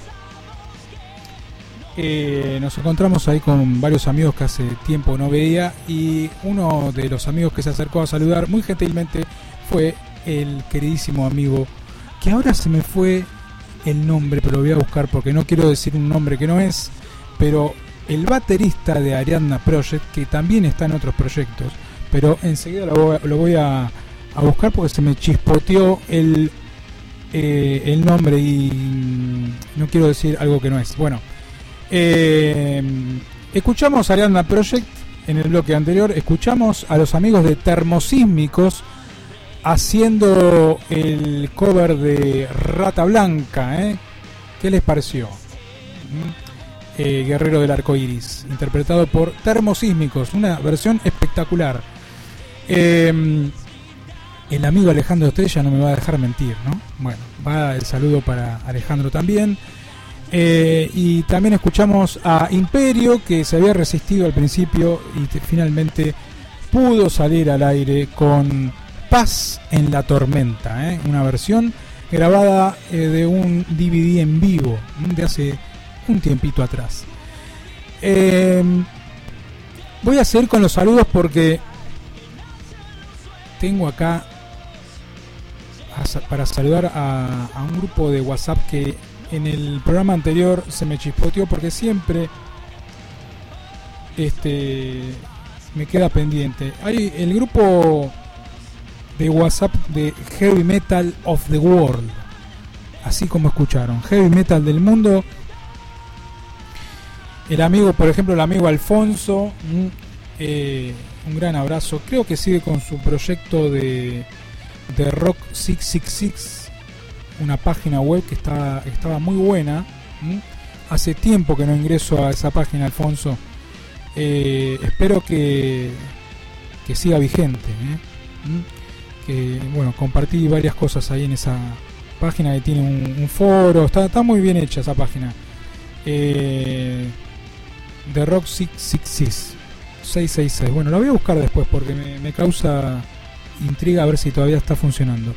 eh, nos encontramos ahí con varios amigos que hace tiempo no veía y uno de los amigos que se acercó a saludar muy gentilmente fue el queridísimo amigo que ahora se me fue el nombre, pero lo voy a buscar porque no quiero decir un nombre que no es, pero el baterista de Ariadna Project, que también está en otros proyectos, pero enseguida lo voy, lo voy a, a buscar porque se me chispoteó el, eh, el nombre y no quiero decir algo que no es. Bueno, eh, escuchamos Ariadna Project en el bloque anterior, escuchamos a los amigos de Termosísmicos haciendo el cover de Rata Blanca. ¿eh? ¿Qué les pareció? ¿Mm? Eh, Guerrero del Arco Iris, interpretado por Termosísmicos, una versión espectacular. Eh, el amigo Alejandro Estrella no me va a dejar mentir, ¿no? Bueno, va el saludo para Alejandro también. Eh, y también escuchamos a Imperio, que se había resistido al principio y te- finalmente pudo salir al aire con Paz en la Tormenta, ¿eh? una versión grabada eh, de un DVD en vivo de hace un tiempito atrás. Eh, voy a seguir con los saludos porque tengo acá para saludar a un grupo de WhatsApp que en el programa anterior se me chispoteó porque siempre este me queda pendiente. Hay el grupo de WhatsApp de Heavy Metal of the World. Así como escucharon, Heavy Metal del mundo. El amigo, por ejemplo, el amigo Alfonso, mm, eh, un gran abrazo. Creo que sigue con su proyecto de, de Rock 666, una página web que está, estaba muy buena. Hace tiempo que no ingreso a esa página, Alfonso. Eh, espero que, que siga vigente. ¿eh? Que, bueno, compartí varias cosas ahí en esa página que tiene un, un foro. Está, está muy bien hecha esa página. Eh, The Rock 666. 666. Bueno, la voy a buscar después porque me, me causa intriga a ver si todavía está funcionando.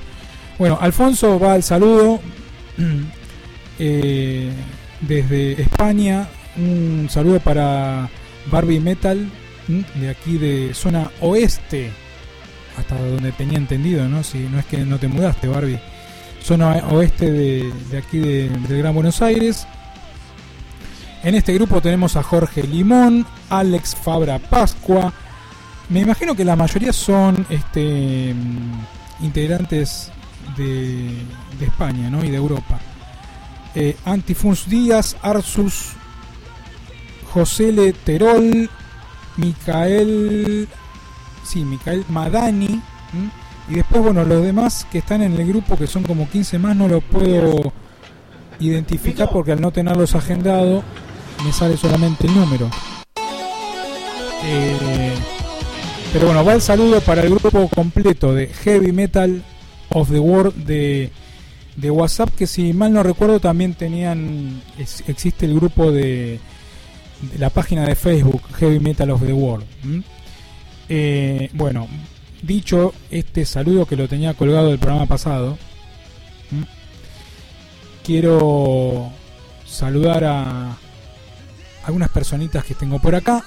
Bueno, Alfonso va al saludo eh, desde España. Un saludo para Barbie Metal de aquí de zona oeste. Hasta donde tenía entendido, ¿no? Si no es que no te mudaste, Barbie. Zona oeste de, de aquí de, del Gran Buenos Aires. En este grupo tenemos a Jorge Limón, Alex Fabra Pascua. Me imagino que la mayoría son este, mm, integrantes de, de España ¿no? y de Europa. Eh, Antifuns Díaz, Arsus, José Terol, Micael, sí, Micael Madani. ¿m? Y después, bueno, los demás que están en el grupo, que son como 15 más, no los puedo identificar porque al no tenerlos agendados me sale solamente el número. Eh, Pero bueno, va el saludo para el grupo completo de Heavy Metal of the World de, de WhatsApp, que si mal no recuerdo también tenían, es- existe el grupo de, la página de Facebook Heavy Metal of the World. Eh, bueno, dicho este saludo que lo tenía colgado del programa pasado, quiero saludar a algunas personitas que tengo por acá.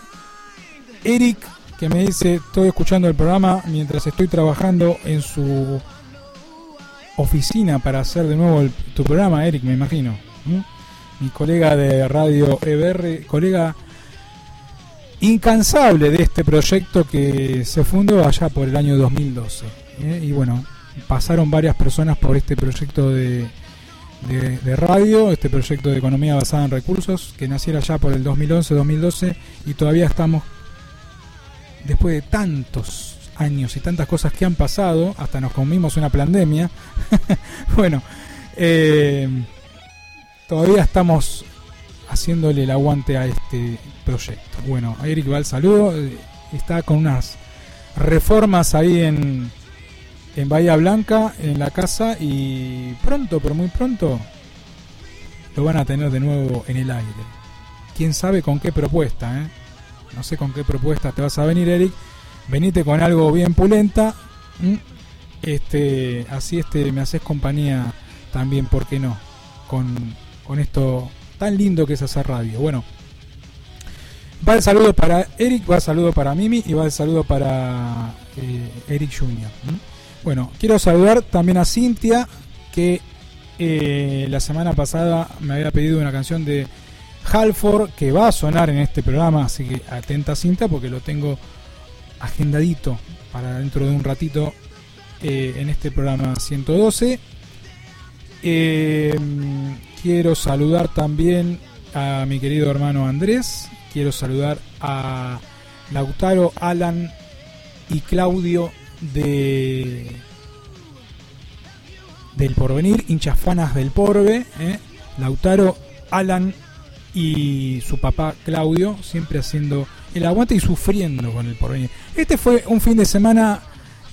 Eric, que me dice, estoy escuchando el programa mientras estoy trabajando en su oficina para hacer de nuevo tu programa, Eric, me imagino. Mi colega de radio EBR, colega incansable de este proyecto que se fundó allá por el año 2012. ¿eh? Y bueno, pasaron varias personas por este proyecto de, de, radio, este proyecto de economía basada en recursos, que naciera ya por el 2011-2012 y todavía estamos, después de tantos años y tantas cosas que han pasado, hasta nos comimos una pandemia, bueno, eh, todavía estamos haciéndole el aguante a este proyecto. Bueno, Eric va el saludo, eh, está con unas reformas ahí en, en Bahía Blanca, en la casa, y pronto, pero muy pronto, lo van a tener de nuevo en el aire. Quién sabe con qué propuesta, ¿eh? No sé con qué propuesta te vas a venir, Eric. Venite con algo bien pulenta. Este, así este me haces compañía también, ¿por qué no? Con, con esto tan lindo que es hacer radio. Bueno, va el saludo para Eric, va el saludo para Mimi y va el saludo para eh, Eric Jr. Bueno, quiero saludar también a Cintia, que eh, la semana pasada me había pedido una canción de Halford que va a sonar en este programa, así que atenta Cintia porque lo tengo agendadito para dentro de un ratito eh, en este programa 112. Eh, quiero saludar también a mi querido hermano Andrés, quiero saludar a Lautaro, Alan y Claudio de del porvenir, hinchas fanas del porve, ¿eh? Lautaro, Alan y su papá Claudio, siempre haciendo el aguante y sufriendo con el porvenir. Este fue un fin de semana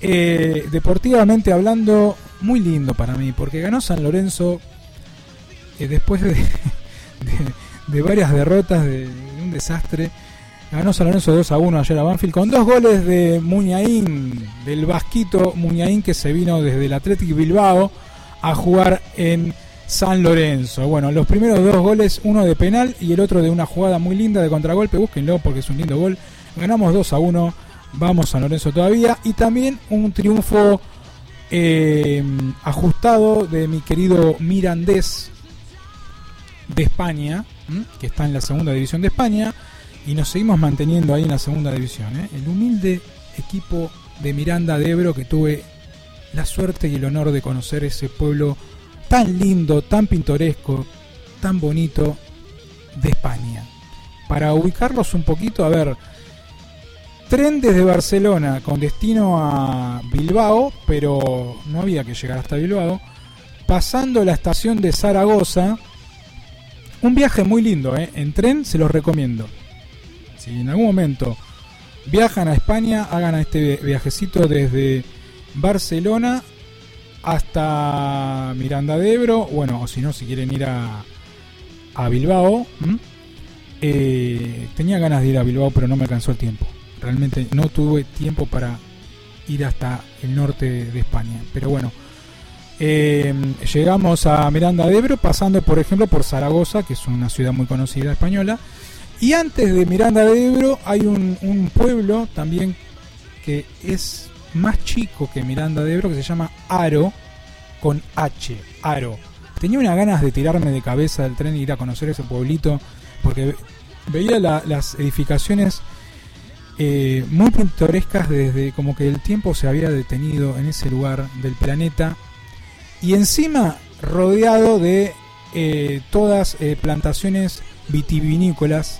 eh, deportivamente hablando muy lindo para mí, porque ganó San Lorenzo eh, después de, de, varias derrotas, de, de un desastre. Ganó San Lorenzo 2 a 1 ayer a Banfield con dos goles de Muñain, del Vasquito Muñain que se vino desde el Athletic Bilbao a jugar en San Lorenzo. Bueno, los primeros dos goles, uno de penal y el otro de una jugada muy linda de contragolpe, búsquenlo porque es un lindo gol. Ganamos 2 a 1, vamos San Lorenzo todavía y también un triunfo eh, ajustado de mi querido Mirandés de España, que está en la segunda división de España y nos seguimos manteniendo ahí en la segunda división. ¿eh? El humilde equipo de Miranda de Ebro que tuve la suerte y el honor de conocer ese pueblo tan lindo, tan pintoresco, tan bonito de España. Para ubicarlos un poquito, a ver, tren desde Barcelona con destino a Bilbao, pero no había que llegar hasta Bilbao, pasando la estación de Zaragoza, un viaje muy lindo, ¿eh? en tren se los recomiendo. Si en algún momento viajan a España, hagan este viajecito desde Barcelona hasta Miranda de Ebro, bueno, o si no, si quieren ir a, a Bilbao. Eh, tenía ganas de ir a Bilbao, pero no me alcanzó el tiempo. Realmente no tuve tiempo para ir hasta el norte de España. Pero bueno, eh, llegamos a Miranda de Ebro pasando, por ejemplo, por Zaragoza, que es una ciudad muy conocida española. Y antes de Miranda de Ebro hay un pueblo también que es más chico que Miranda de Ebro, que se llama Aro, con H, Aro. Tenía unas ganas de tirarme de cabeza del tren e ir a conocer ese pueblito, porque ve- veía la- las edificaciones eh, muy pintorescas desde como que el tiempo se había detenido en ese lugar del planeta y encima rodeado de eh, todas eh, plantaciones vitivinícolas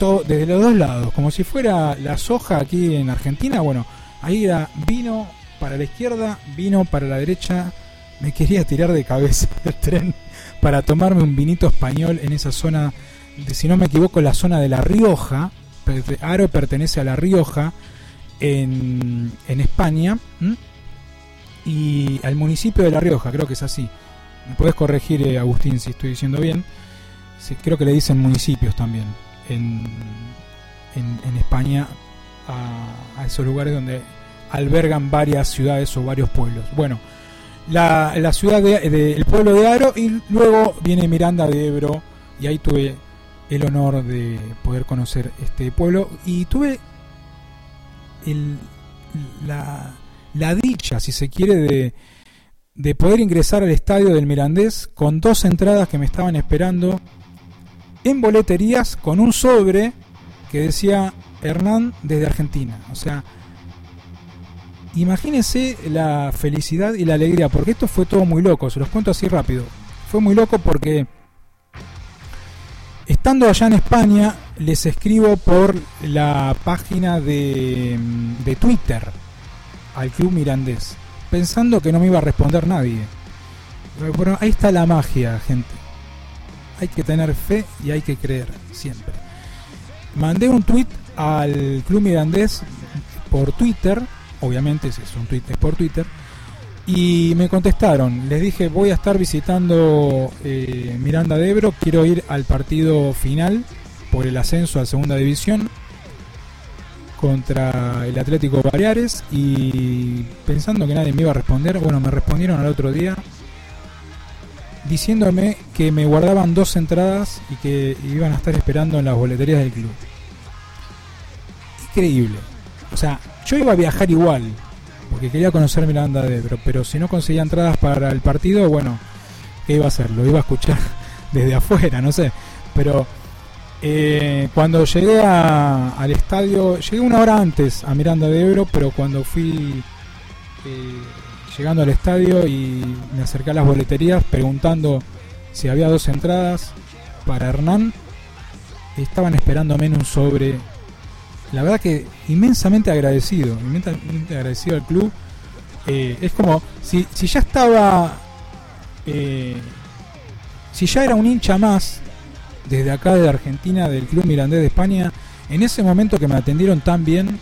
to- desde los dos lados, como si fuera la soja aquí en Argentina, bueno, era vino para la izquierda, vino para la derecha, me quería tirar de cabeza del tren para tomarme un vinito español en esa zona, de, si no me equivoco, la zona de La Rioja, Aro pertenece a La Rioja, en, España y al municipio de La Rioja, creo que es así. Me puedes corregir, eh, Agustín, si estoy diciendo bien. Creo que le dicen municipios también en España a, esos lugares donde albergan varias ciudades o varios pueblos. Bueno, la, ciudad de, de- el pueblo de Aro y luego viene Miranda de Ebro y ahí tuve el honor de poder conocer este pueblo y tuve la, la dicha, si se quiere, de, de poder ingresar al estadio del Mirandés con dos entradas que me estaban esperando en boleterías con un sobre que decía Hernán desde Argentina. O sea, imagínense la felicidad y la alegría, porque esto fue todo muy loco, se los cuento así rápido. Fue muy loco porque estando allá en España les escribo por la página de, de Twitter al Club Mirandés, pensando que no me iba a responder nadie. Bueno, ahí está la magia, gente. Hay que tener fe y hay que creer siempre. Mandé un tweet al Club Mirandés por Twitter, obviamente es un tweet por Twitter, y me contestaron. Les dije voy a estar visitando eh, Miranda de Ebro, quiero ir al partido final por el ascenso a Segunda División contra el Atlético Baleares y pensando que nadie me iba a responder, bueno, me respondieron al otro día diciéndome que me guardaban dos entradas y que iban a estar esperando en las boleterías del club. Increíble. O sea, yo iba a viajar igual, porque quería conocer Miranda de Ebro, pero si no conseguía entradas para el partido, bueno, ¿qué iba a hacer? Lo iba a escuchar desde afuera, no sé. Pero eh, cuando llegué al estadio, llegué una hora antes a Miranda de Ebro, pero cuando fui eh, llegando al estadio y me acerqué a las boleterías preguntando si había dos entradas para Hernán, estaban esperándome en un sobre. La verdad que inmensamente agradecido, inmensamente agradecido al club. Eh, es como si, si ya estaba, eh, si ya era un hincha más desde acá de Argentina del Club Mirandés de España, en ese momento que me atendieron tan bien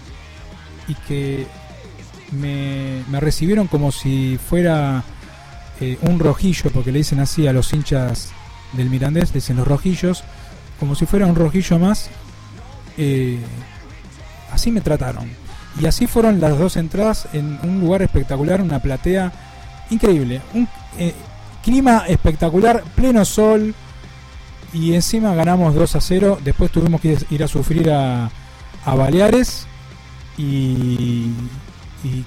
y que me, me recibieron como si fuera eh, un rojillo, porque le dicen así a los hinchas del Mirandés, le dicen los rojillos, como si fuera un rojillo más, así me trataron. Y así fueron las dos entradas en un lugar espectacular, una platea increíble, un eh, clima espectacular, pleno sol, y encima ganamos 2 a 0. Después tuvimos que ir a sufrir a, a Baleares y,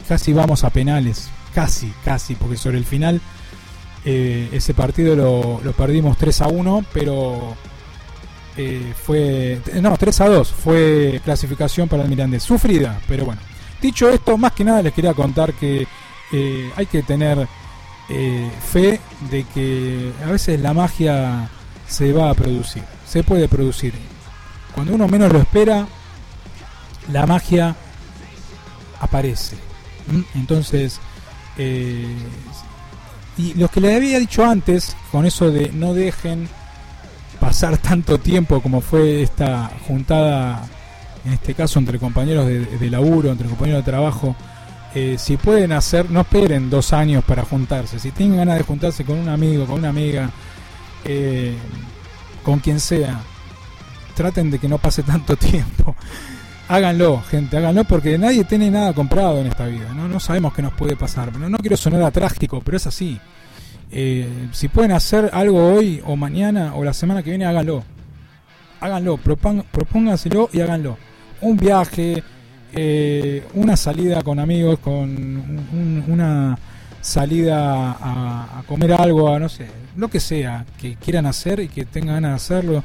casi vamos a penales. Casi, casi, porque sobre el final eh, ese partido lo, lo perdimos 3 a 1, pero fue. No, 3 a 2 fue clasificación para el Mirandés. Sufrida, pero bueno. Dicho esto, más que nada les quería contar que eh, hay que tener eh, fe de que a veces la magia se va a producir, se puede producir. Cuando uno menos lo espera, la magia aparece. ¿m? Entonces, eh, y lo que le había dicho antes, con eso de no dejen pasar tanto tiempo como fue esta juntada, en este caso entre compañeros de, de laburo, entre compañeros de trabajo, eh, si pueden hacer, no esperen dos años para juntarse, si tienen ganas de juntarse con un amigo, con una amiga, eh, con quien sea, traten de que no pase tanto tiempo. Háganlo, gente, háganlo porque nadie tiene nada comprado en esta vida, ¿no? No sabemos qué nos puede pasar. No, no quiero sonar a trágico, pero es así. Eh, si pueden hacer algo hoy o mañana o la semana que viene, háganlo. Háganlo, propón- propónganselo y háganlo. Un viaje, eh, una salida con amigos, con un- un- una salida a, a comer algo, a no sé, lo que sea que quieran hacer y que tengan ganas de hacerlo.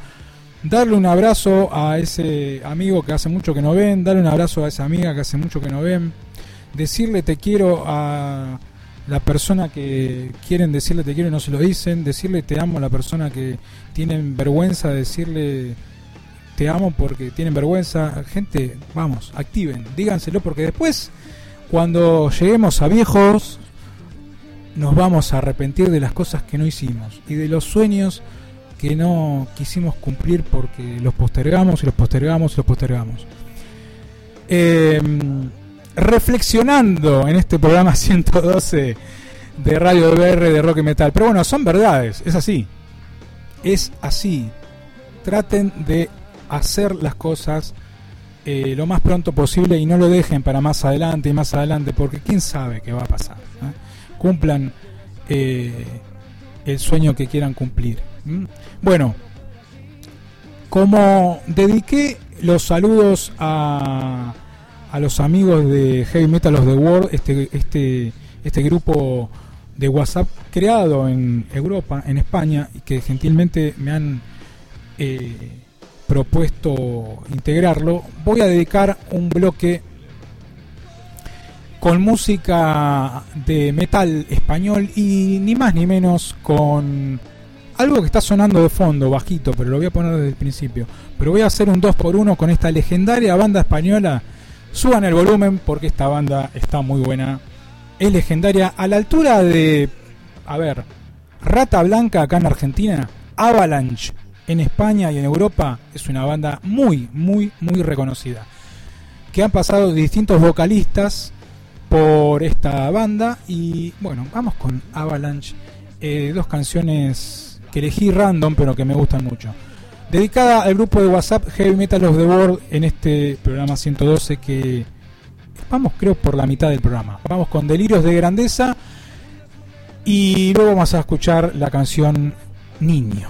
Darle un abrazo a ese amigo que hace mucho que no ven, darle un abrazo a esa amiga que hace mucho que no ven, decirle te quiero a la persona que quieren decirle te quiero y no se lo dicen, decirle te amo a la persona que tienen vergüenza de decirle te amo porque tienen vergüenza. Gente, vamos, activen, díganselo porque después, cuando lleguemos a viejos, nos vamos a arrepentir de las cosas que no hicimos y de los sueños que no quisimos cumplir porque los postergamos y los postergamos y los postergamos. Eh, reflexionando en este programa 112 de Radio BR de Rock y Metal. Pero bueno, son verdades, es así. Es así. Traten de hacer las cosas eh, lo más pronto posible y no lo dejen para más adelante y más adelante, porque quién sabe qué va a pasar. Cumplan eh, el sueño que quieran cumplir. Bueno, como dediqué los saludos a, a los amigos de Heavy Metal of the World, este, este, este grupo de WhatsApp creado en Europa, en España, y que gentilmente me han eh, propuesto integrarlo, voy a dedicar un bloque con música de metal español y ni más ni menos con algo que está sonando de fondo, bajito, pero lo voy a poner desde el principio. Pero voy a hacer un 2x1 con esta legendaria banda española. Suban el volumen porque esta banda está muy buena. Es legendaria a la altura de, a ver, Rata Blanca acá en Argentina, Avalanche en España y en Europa es una banda muy, muy, muy reconocida. Que han pasado distintos vocalistas por esta banda y bueno, vamos con Avalanche. Eh, dos canciones que elegí random pero que me gustan mucho. Dedicada al grupo de WhatsApp Heavy Metal of the World en este programa 112 que vamos creo por la mitad del programa. Vamos con Delirios de Grandeza y luego vamos a escuchar la canción Niño.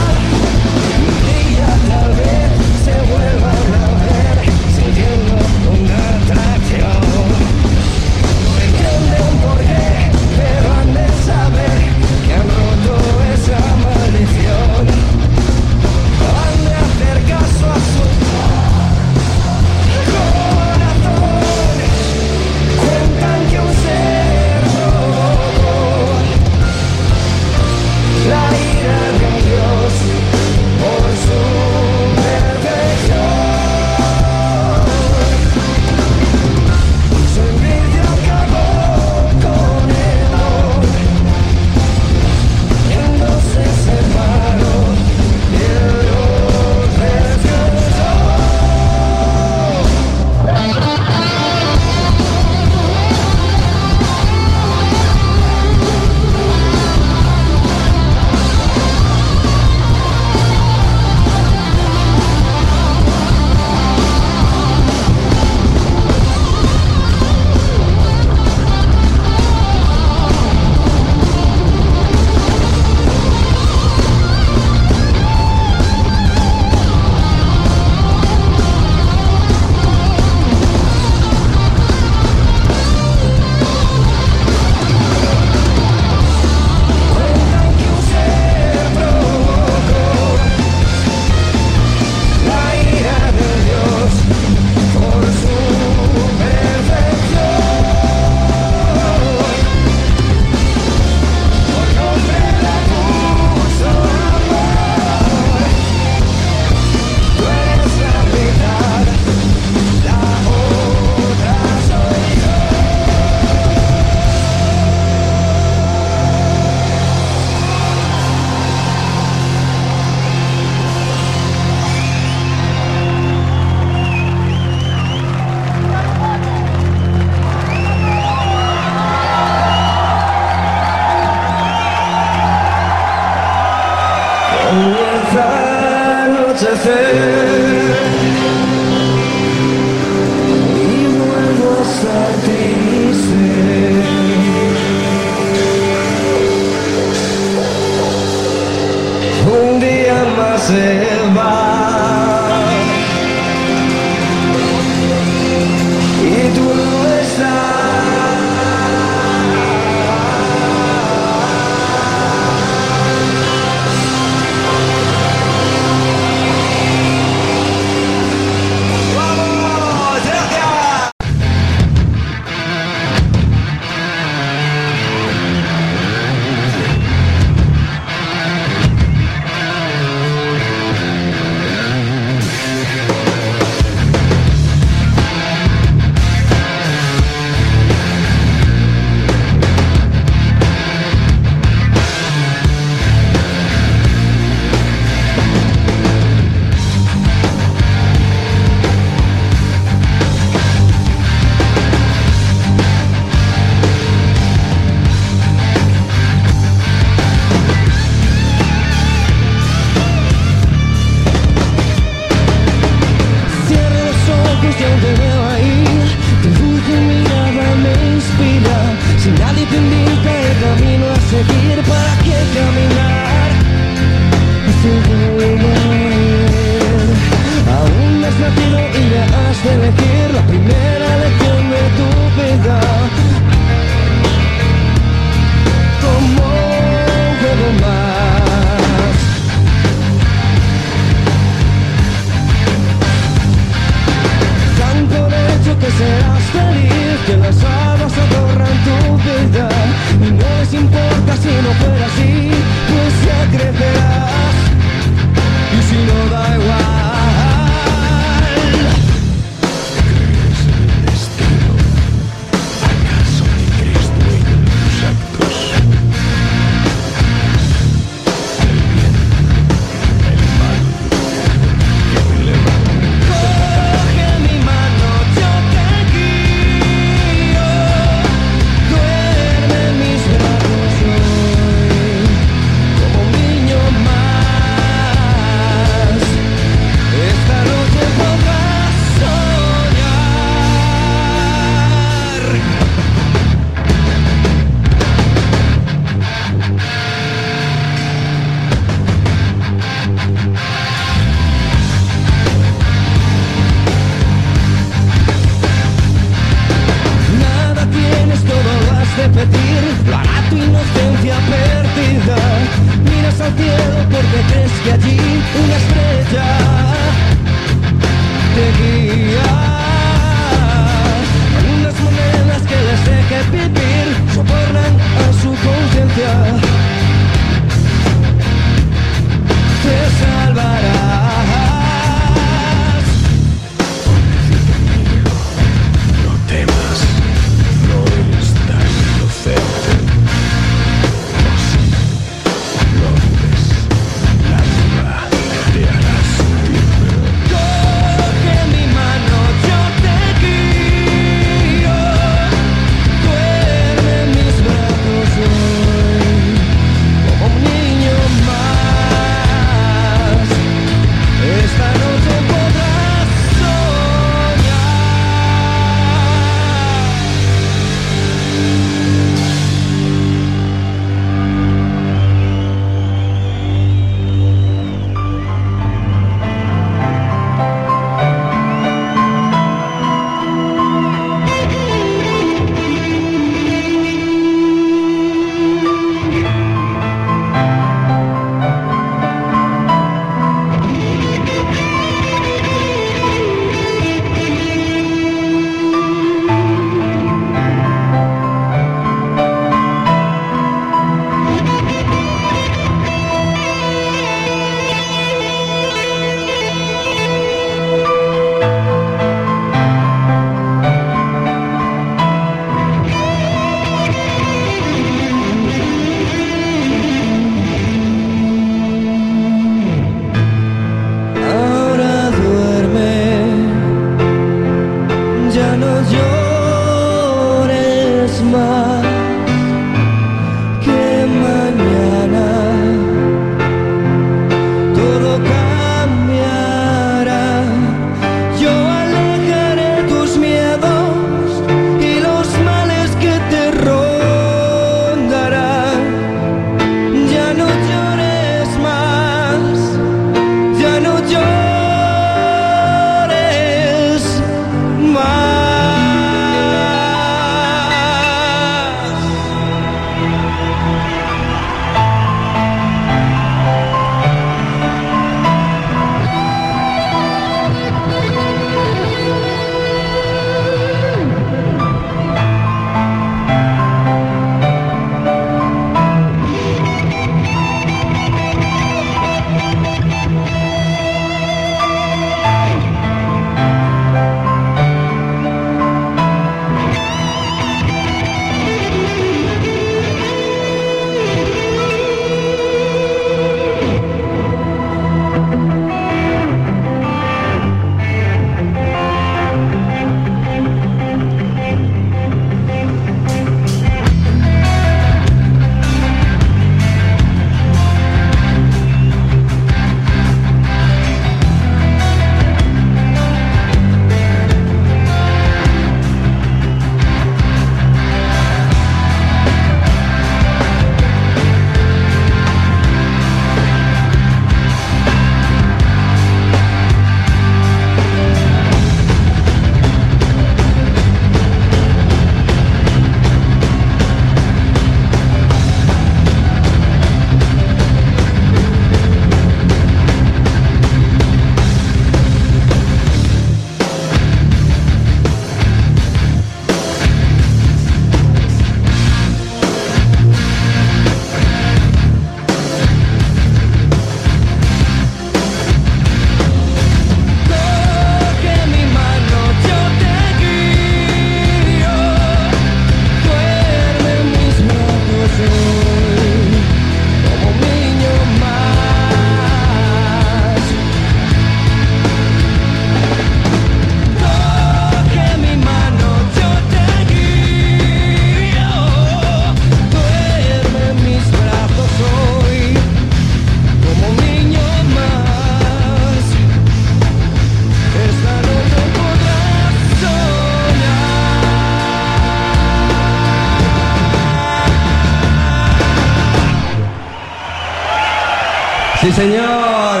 Señor.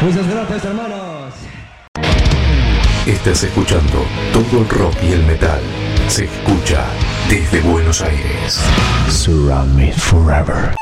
Muchas gracias, hermanos. Estás escuchando todo el rock y el metal. Se escucha desde Buenos Aires. Surround me forever.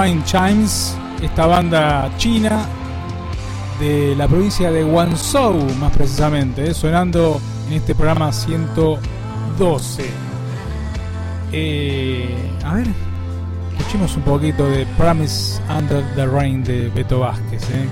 Wine Chimes, esta banda china de la provincia de Guangzhou, más precisamente, eh, sonando en este programa 112. Eh, a ver, escuchemos un poquito de Promise Under the Rain de Beto Vázquez. eh.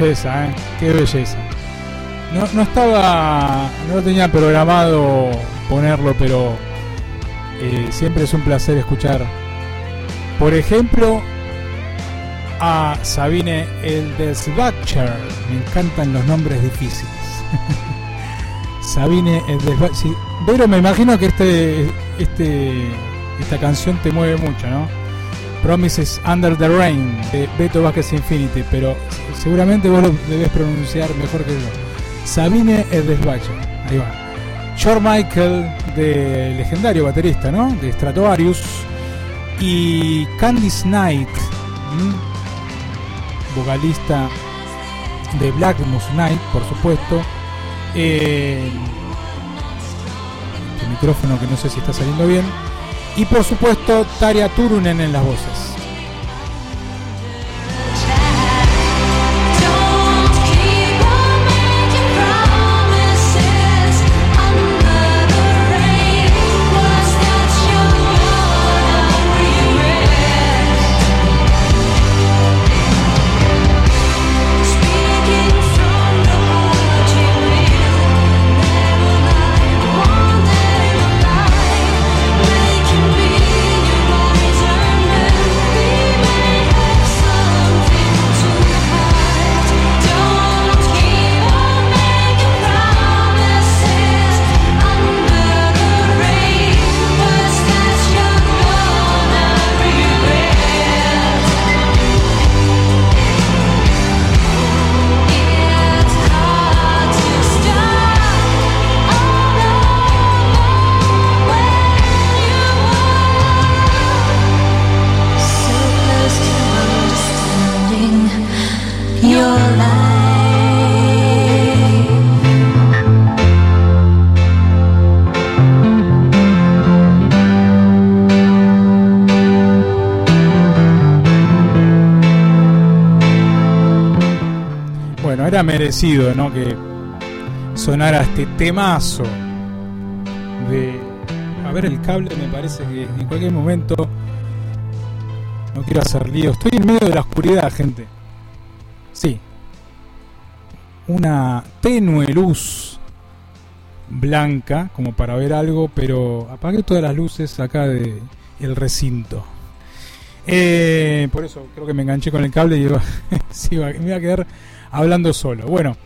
Belleza, ¿eh? Qué belleza. No, estaba, no tenía programado ponerlo, pero eh, siempre es un placer escuchar, por ejemplo, a Sabine Eldesbacher. Me encantan los nombres difíciles. Sabine Eldesbacher. Sí, Vero, me imagino que este, este, esta canción te mueve mucho, ¿no? Promises Under the Rain de Beto Vázquez Infinity, pero seguramente vos lo debes pronunciar mejor que yo. Sabine Eldesbacher, ahí va. George Michael, de legendario baterista, ¿no? De Stratovarius. Y Candice Knight, vocalista de Black Moose Night, por supuesto. Eh, este micrófono que no sé si está saliendo bien. Y por supuesto, Tarja Turunen en las voces. Merecido, ¿no? Que sonara este temazo de... A ver el cable, me parece que en cualquier momento... No quiero hacer lío. Estoy en medio de la oscuridad, gente. Sí. Una tenue luz blanca, como para ver algo, pero apagué todas las luces acá de recinto. Eh, por eso creo que me enganché con el cable y va- me iba a quedar hablando solo. Bueno,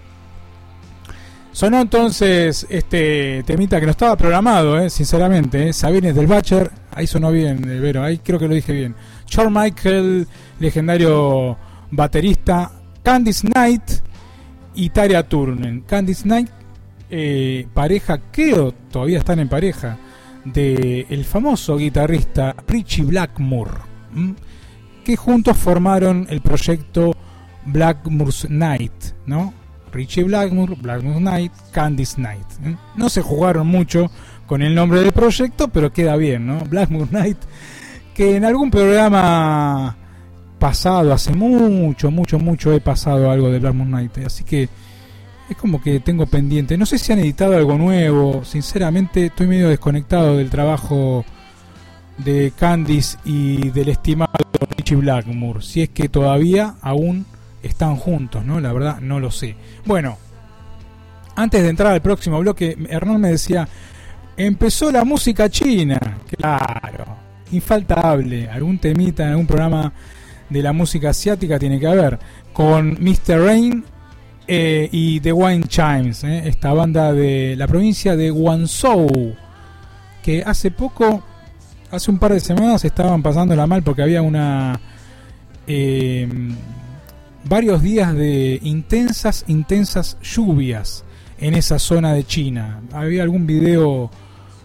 sonó entonces este temita que no estaba programado, eh, sinceramente. Eh, Sabines del Bacher, ahí sonó bien, eh, Vero, ahí creo que lo dije bien. George Michael, legendario baterista. Candice Knight y Taria Turner. Candice Knight, pareja, creo todavía están en pareja, de el famoso guitarrista Richie Blackmore, que juntos formaron el proyecto Blackmore's Night, ¿no? Richie Blackmore, Blackmore's Night, Candice Knight. ¿m? No se jugaron mucho con el nombre del proyecto, pero queda bien, ¿no? Blackmore's Night, que en algún programa pasado, hace mucho, mucho, mucho he pasado algo de Blackmore's Night, así que es como que tengo pendiente. No sé si han editado algo nuevo. Sinceramente, estoy medio desconectado del trabajo de Candice y del estimado Richie Blackmore. Si es que todavía aún están juntos, ¿no? La verdad, no lo sé. Bueno, antes de entrar al próximo bloque, Hernán me decía: empezó la música china. Claro, infaltable. Algún temita en algún programa de la música asiática tiene que haber. Con Mr. Rain eh, y The Wine Chimes, eh, esta banda de la provincia de Guangzhou, que hace poco, hace un par de semanas estaban pasándola mal porque había una eh, varios días de intensas, intensas lluvias en esa zona de China. Había algún video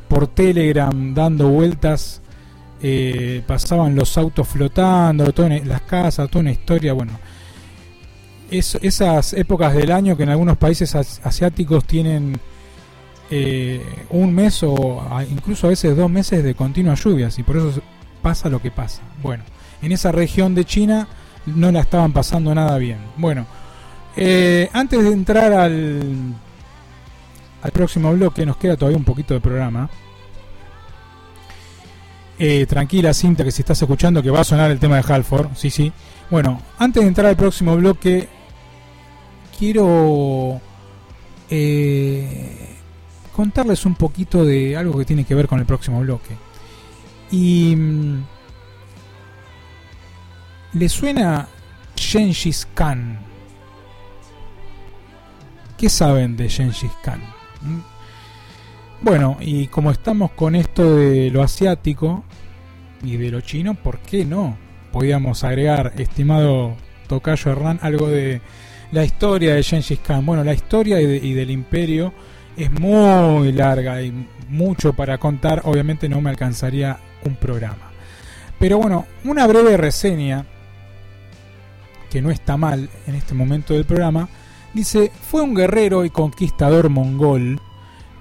por Telegram dando vueltas, eh, pasaban los autos flotando, las casas, toda una historia, bueno es- esas épocas del año que en algunos países as- asiáticos tienen eh, un mes o incluso a veces dos meses de continuas lluvias y por eso pasa lo que pasa. Bueno, en esa región de China no la estaban pasando nada bien. Bueno, eh, antes de entrar al, al próximo bloque, nos queda todavía un poquito de programa. Eh, tranquila, Cinta, que si estás escuchando que va a sonar el tema de Halford. Sí, sí. Bueno, antes de entrar al próximo bloque, quiero eh, contarles un poquito de algo que tiene que ver con el próximo bloque. Y mm, le suena Gengis Khan. ¿Qué saben de Gengis Khan? ¿Mm? Bueno, y como estamos con esto de lo asiático y de lo chino, ¿por qué no? Podíamos agregar, estimado Tocayo Hernán, algo de la historia de Gengis Khan. Bueno, la historia y, de- y del imperio es muy larga y mucho para contar. Obviamente no me alcanzaría un programa. Pero bueno, una breve reseña, que no está mal en este momento del programa, dice, fue un guerrero y conquistador mongol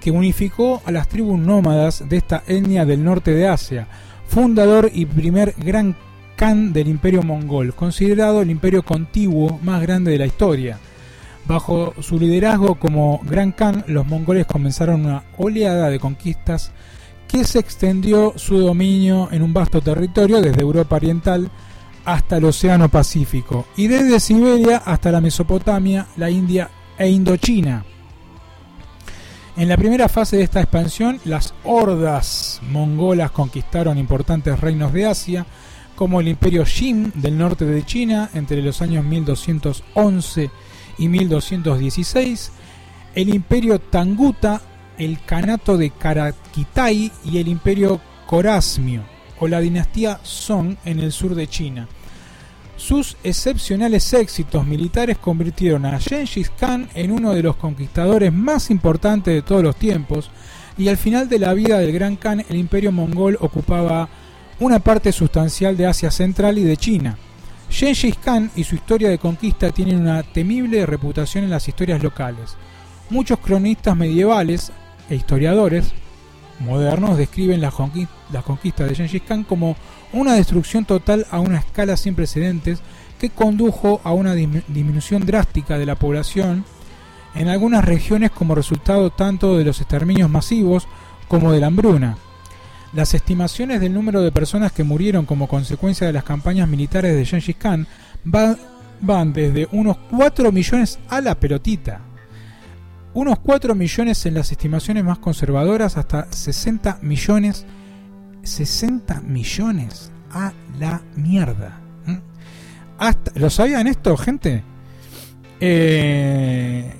que unificó a las tribus nómadas de esta etnia del norte de Asia, fundador y primer gran Khan del imperio mongol, considerado el imperio contiguo más grande de la historia. Bajo su liderazgo como Gran Khan, los mongoles comenzaron una oleada de conquistas que se extendió su dominio en un vasto territorio desde Europa Oriental hasta el Océano Pacífico y desde Siberia hasta la Mesopotamia, la India e Indochina. En la primera fase de esta expansión, las hordas mongolas conquistaron importantes reinos de Asia, como el imperio Jin del norte de China entre los años 1211 y 1216, el imperio Tanguta, el kanato de Karakitai y el imperio Corasmio, o la dinastía Song en el sur de China. Sus excepcionales éxitos militares convirtieron a Gengis Khan en uno de los conquistadores más importantes de todos los tiempos, y al final de la vida del Gran Khan el imperio mongol ocupaba una parte sustancial de Asia Central y de China. Gengis Khan y su historia de conquista tienen una temible reputación en las historias locales. Muchos cronistas medievales e historiadores modernos describen las conquistas de Gengis Khan como una destrucción total a una escala sin precedentes que condujo a una dismi- disminución drástica de la población en algunas regiones como resultado tanto de los exterminios masivos como de la hambruna. Las estimaciones del número de personas que murieron como consecuencia de las campañas militares de Gengis Khan va- van desde unos 4 millones a la pelotita. Unos 4 millones en las estimaciones más conservadoras hasta 60 millones. 60 millones a la mierda. ¿Mm? Hasta, ¿Lo sabían esto, gente? Eh,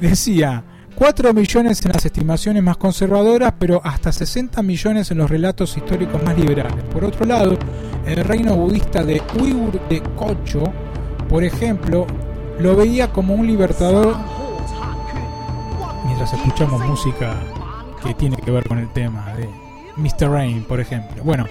decía 4 millones en las estimaciones más conservadoras, pero hasta 60 millones en los relatos históricos más liberales. Por otro lado, el reino budista de Uigur de Kocho, por ejemplo, lo veía como un libertador mientras escuchamos música que tiene que ver con el tema de Mr. Rain, por ejemplo. Bueno,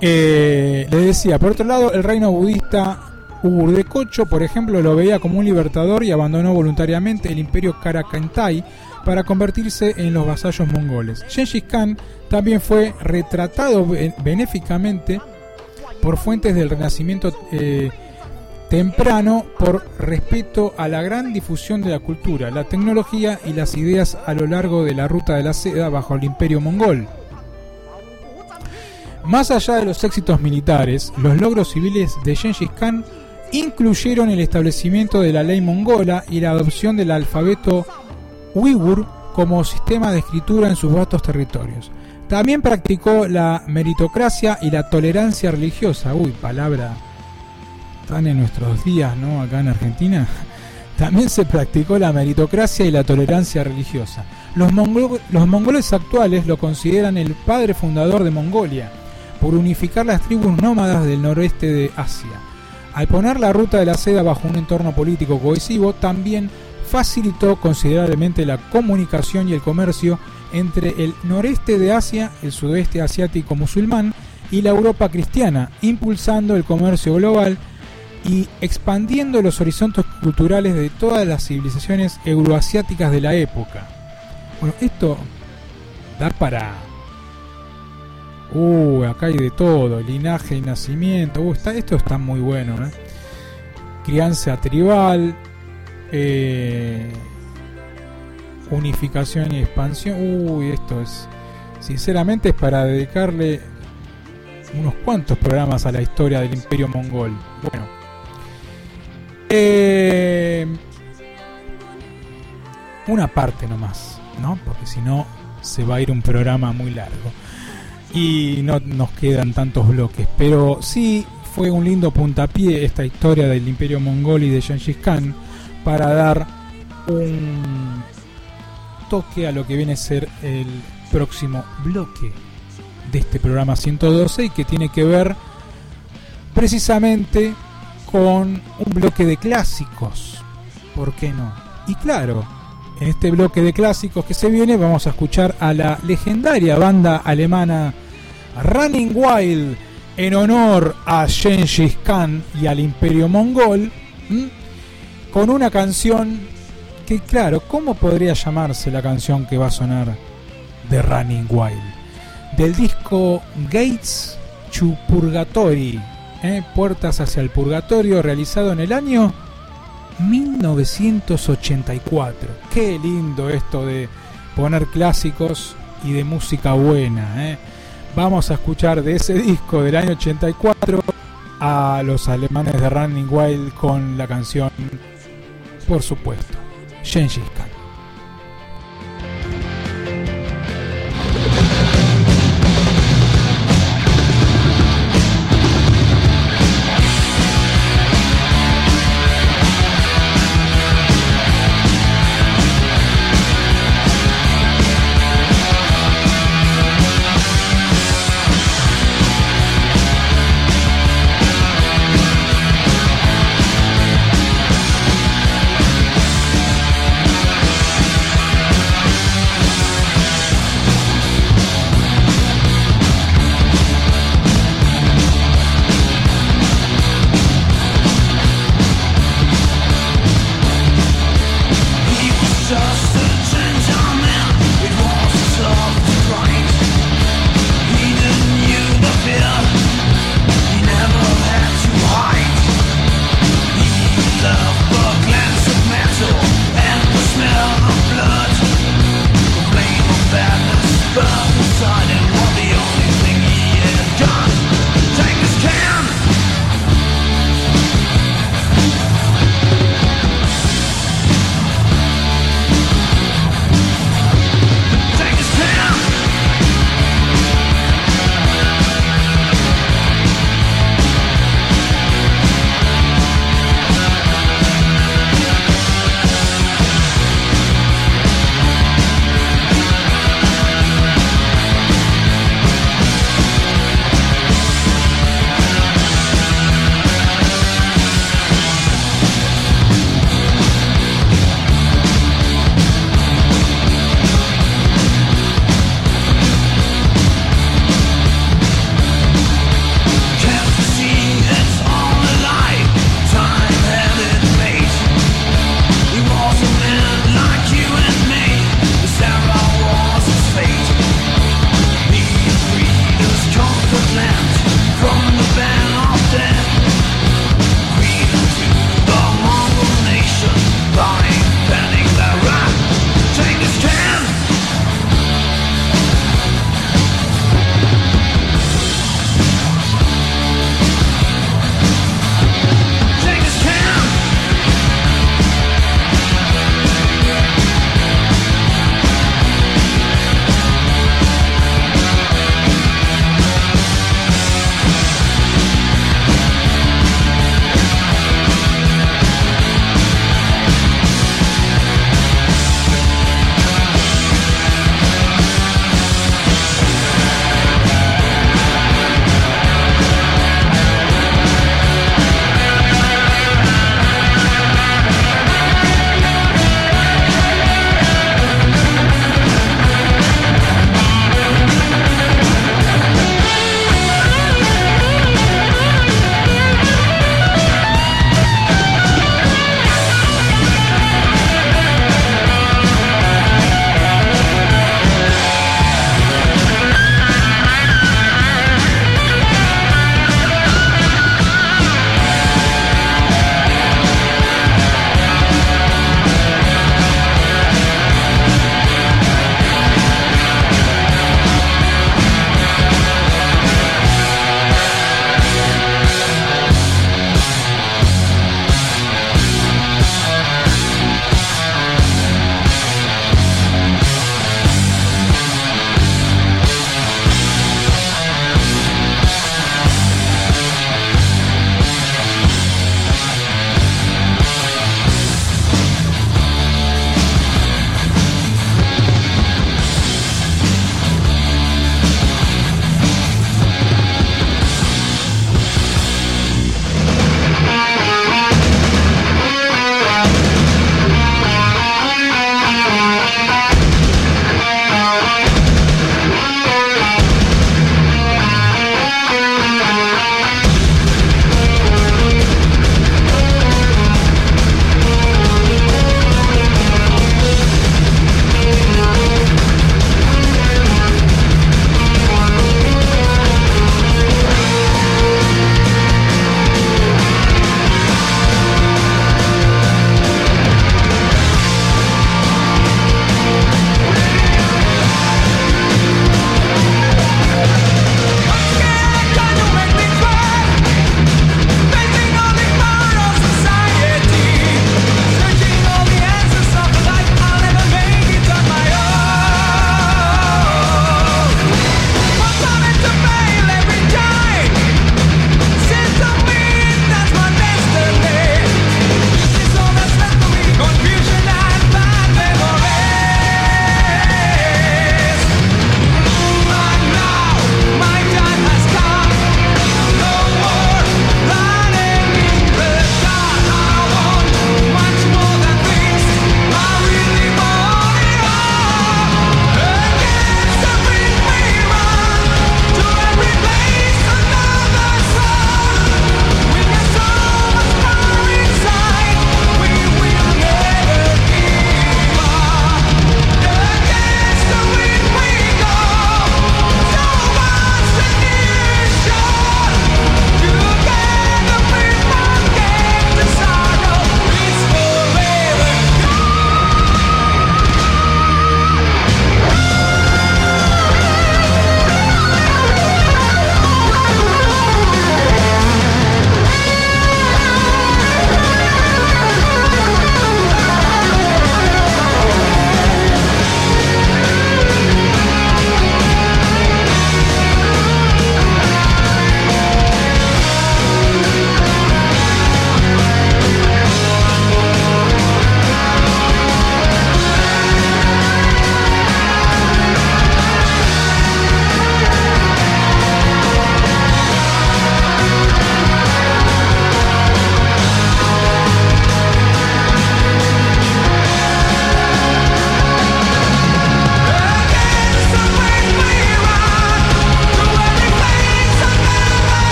eh, le decía, por otro lado, el reino budista Ugur de Kocho, por ejemplo, lo veía como un libertador y abandonó voluntariamente el imperio Karakantai para convertirse en los vasallos mongoles. Gengis Khan también fue retratado be- benéficamente por fuentes del Renacimiento eh, temprano por respeto a la gran difusión de la cultura, la tecnología y las ideas a lo largo de la ruta de la seda bajo el imperio mongol. Más allá de los éxitos militares, los logros civiles de Gengis Khan incluyeron el establecimiento de la ley mongola y la adopción del alfabeto uigur como sistema de escritura en sus vastos territorios. También practicó la meritocracia y la tolerancia religiosa. Uy, palabra tan en nuestros días, ¿no? Acá en Argentina. También se practicó la meritocracia y la tolerancia religiosa. Los, mongo- los mongoles actuales lo consideran el padre fundador de Mongolia, por unificar las tribus nómadas del noroeste de Asia. Al poner la ruta de la seda bajo un entorno político cohesivo, también facilitó considerablemente la comunicación y el comercio entre el noreste de Asia, el sudeste asiático musulmán y la Europa cristiana, impulsando el comercio global y expandiendo los horizontes culturales de todas las civilizaciones euroasiáticas de la época. Bueno, esto da para... Uh, acá hay de todo, linaje y nacimiento. Uh, esto está muy bueno, ¿eh? Crianza tribal, eh, unificación y expansión. Uy, esto es... Sinceramente es para dedicarle unos cuantos programas a la historia del imperio mongol. Bueno. Eh, una parte nomás, ¿no? Porque si no se va a ir un programa muy largo. Y no nos quedan tantos bloques. Pero sí fue un lindo puntapié esta historia del imperio mongol y de Gengis Khan para dar un toque a lo que viene a ser el próximo bloque de este programa 112 y que tiene que ver precisamente con un bloque de clásicos. ¿Por qué no? Y claro, en este bloque de clásicos que se viene vamos a escuchar a la legendaria banda alemana Running Wild en honor a Gengis Khan y al Imperio Mongol con una canción que claro, ¿cómo podría llamarse la canción que va a sonar de Running Wild? Del disco Gates to Purgatory, ¿eh? Puertas hacia el Purgatorio, realizado en el año 1984. Qué lindo esto de poner clásicos y de música buena. ¿eh? Vamos a escuchar de ese disco del año 84 a los alemanes de Running Wild con la canción, por supuesto, Gengis Khan.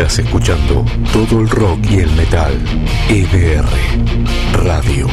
Estás escuchando todo el rock y el metal. EBR Radio.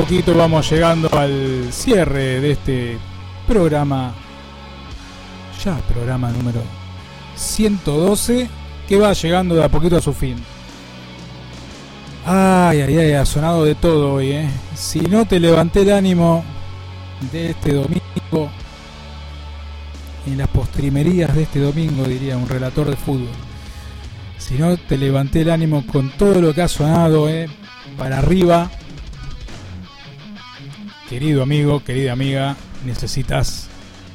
Poquito vamos llegando al cierre de este programa, ya programa número 112, que va llegando de a poquito a su fin. Ay, ay, ay, ha sonado de todo hoy, ¿eh? Si no te levanté el ánimo de este domingo, en las postrimerías de este domingo, diría un relator de fútbol. Si no te levanté el ánimo con todo lo que ha sonado, ¿eh? Para arriba, Querido amigo, querida amiga, necesitas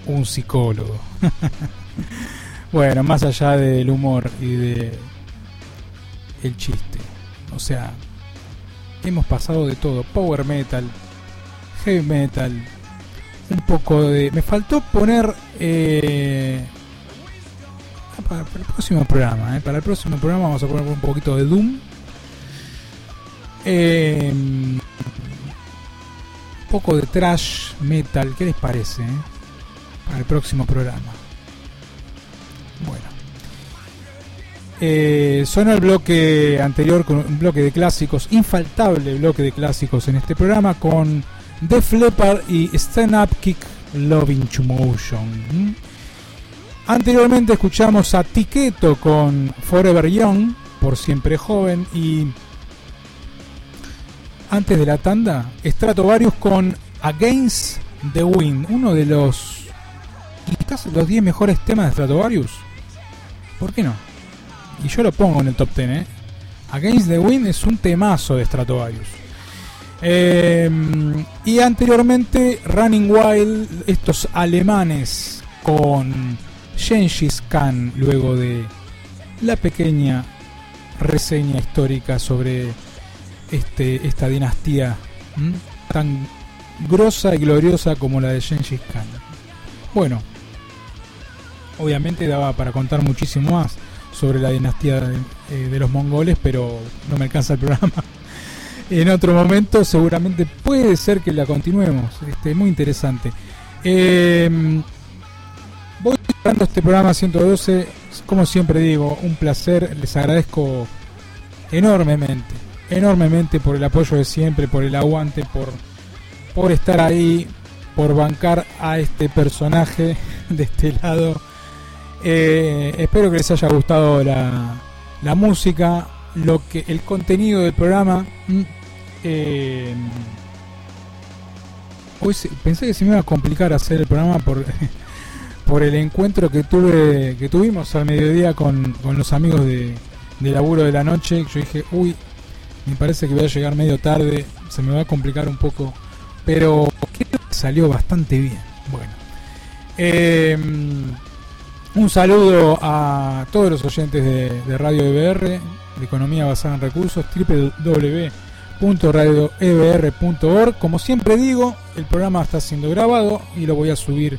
un psicólogo. bueno, más allá del humor y de el chiste. O sea, hemos pasado de todo. Power metal, heavy metal, un poco de... Me faltó poner... eh, ah, para, el próximo programa, eh, para el próximo programa vamos a poner un poquito de Doom. Eh, poco de trash metal, ¿qué les parece? eh? Para el próximo programa. Bueno. Eh, sonó el bloque anterior con un bloque de clásicos, infaltable bloque de clásicos en este programa con Def Leppard y Stand Up Kick Loving to Motion. Anteriormente escuchamos a Tiqueto con Forever Young, por siempre joven, y antes de la tanda, Stratovarius con Against the Wind, uno de los quizás los 10 mejores temas de Stratovarius. ¿Por qué no? Y yo lo pongo en el top 10, ¿eh? Against the Wind es un temazo de Stratovarius. Eh, y anteriormente Running Wild, estos alemanes con Gengis Khan, luego de la pequeña reseña histórica sobre este, esta dinastía tan grosa y gloriosa como la de Gengis Khan. Bueno, obviamente daba para contar muchísimo más sobre la dinastía de, eh, los mongoles, pero no me alcanza el programa. En otro momento seguramente puede ser que la continuemos. Este, muy interesante. Eh, voy cerrando este programa 112. Como siempre digo, un placer. Les agradezco enormemente, enormemente por el apoyo de siempre, por el aguante, por, por estar ahí, por bancar a este personaje de este lado. Eh, espero que les haya gustado la, la música, lo que el contenido del programa. mm, eh, hoy se- pensé que se me iba a complicar hacer el programa por, por el encuentro que tuve que tuvimos al mediodía con, con los amigos de, de laburo de la noche. Yo dije, uy, me parece que voy a llegar medio tarde, se me va a complicar un poco, pero creo que salió bastante bien. Bueno, eh, un saludo a todos los oyentes de, de Radio EBR, de Economía Basada en Recursos, www.radioebr.org. Como siempre digo, el programa está siendo grabado y lo voy a subir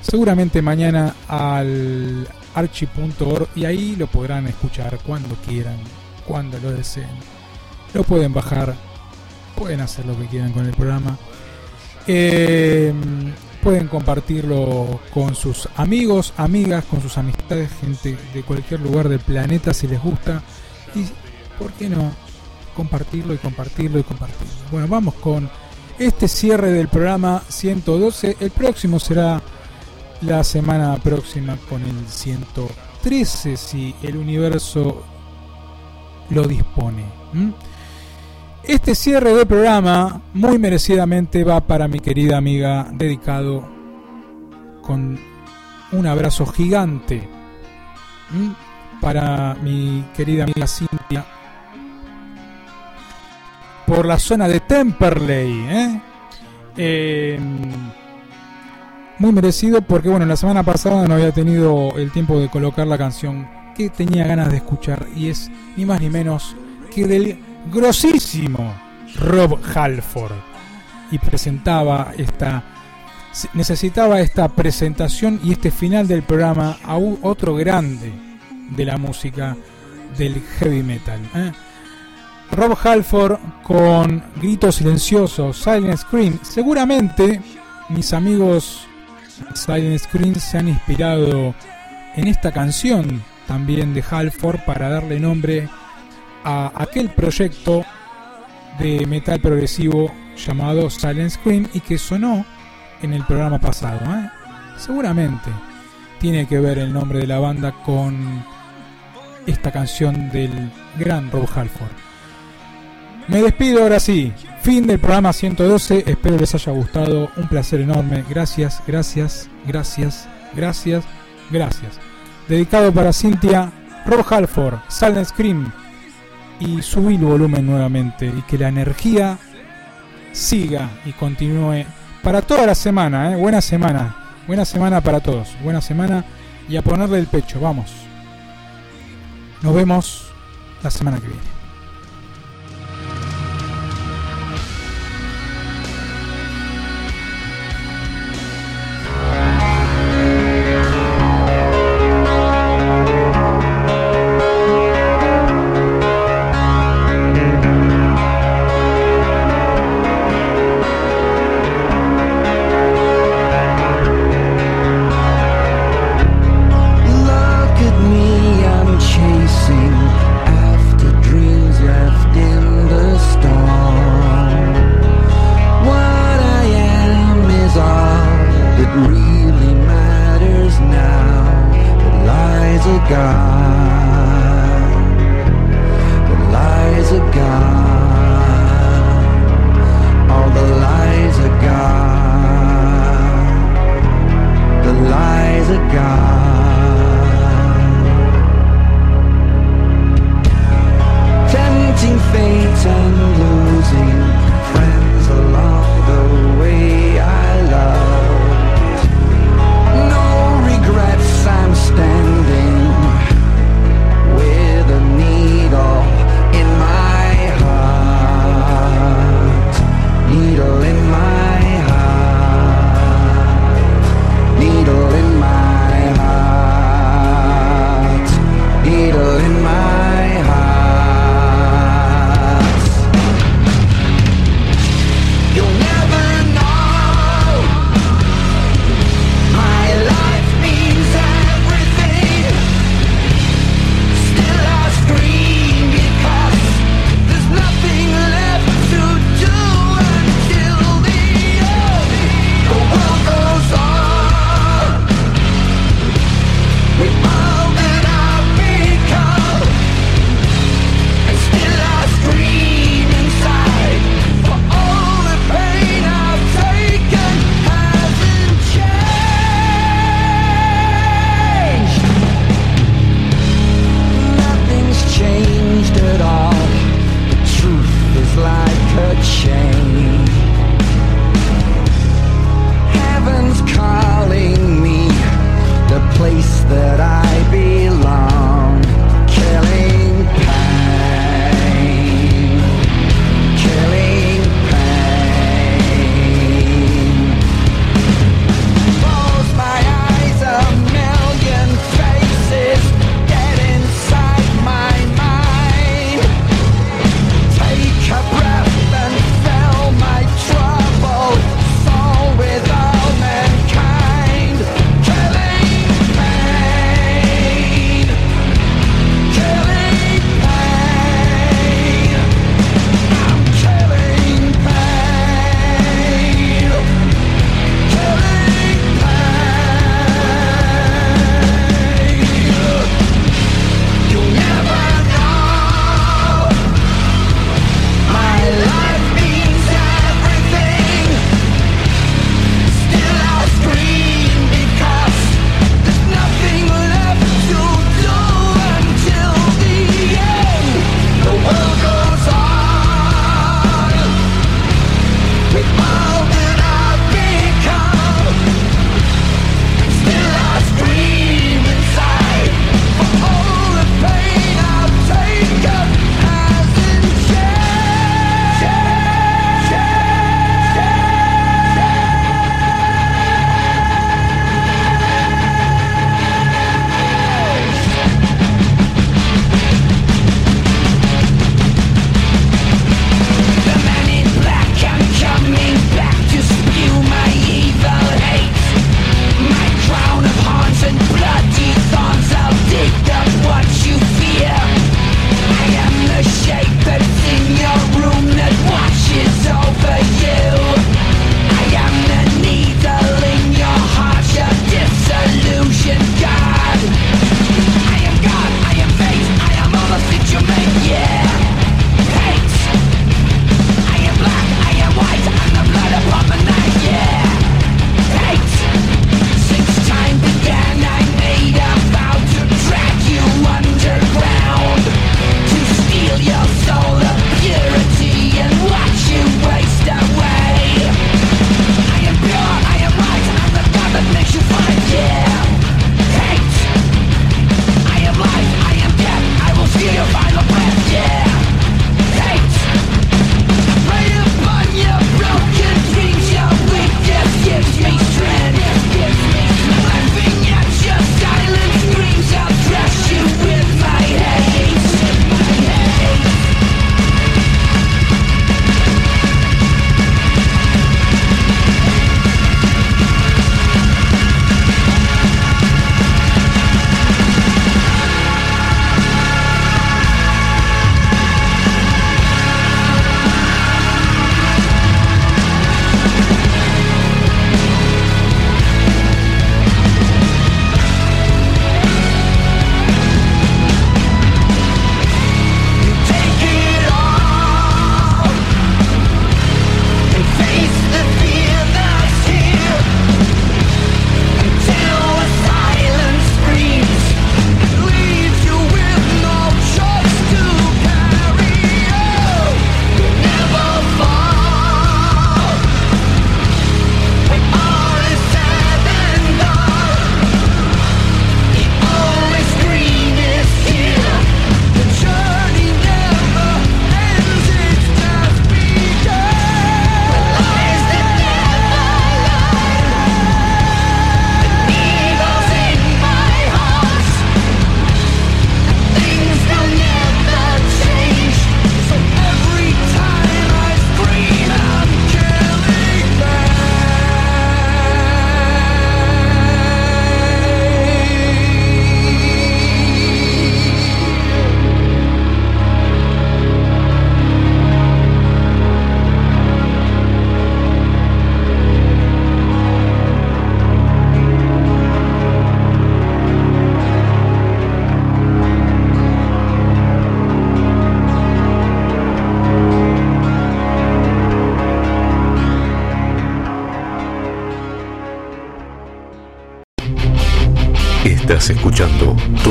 seguramente mañana al, archi.org y ahí lo podrán escuchar cuando quieran, cuando lo deseen. Lo pueden bajar, pueden hacer lo que quieran con el programa. Eh, pueden compartirlo con sus amigos, amigas, con sus amistades, gente de cualquier lugar del planeta si les gusta. Y, ¿por qué no? Compartirlo y compartirlo y compartirlo. Bueno, vamos con este cierre del programa 112. El próximo será la semana próxima con el 113, si el universo lo dispone. Este cierre del programa muy merecidamente va para mi querida amiga, dedicado con un abrazo gigante para mi querida amiga Cintia por la zona de Temperley. ¿eh? Eh, muy merecido porque bueno, la semana pasada no había tenido el tiempo de colocar la canción que tenía ganas de escuchar y es ni más ni menos que del grosísimo Rob Halford y presentaba esta necesitaba esta presentación y este final del programa a otro grande de la música del heavy metal. ¿eh? Rob Halford con Grito Silencioso, Silent Scream. Seguramente mis amigos Silent Scream se han inspirado en esta canción también de Halford para darle nombre a aquel proyecto de metal progresivo llamado Silent Scream y que sonó en el programa pasado. ¿eh? Seguramente tiene que ver el nombre de la banda con esta canción del gran Rob Halford. Me despido ahora sí. Fin del programa 112. Espero les haya gustado. Un placer enorme. Gracias, gracias, gracias, gracias, gracias. Dedicado para Cintia, Rob Halford, Silent Scream. Y subí el volumen nuevamente. Y que la energía siga y continúe para toda la semana. ¿eh? Buena semana. Buena semana para todos. Buena semana. Y a ponerle el pecho. Vamos. Nos vemos la semana que viene.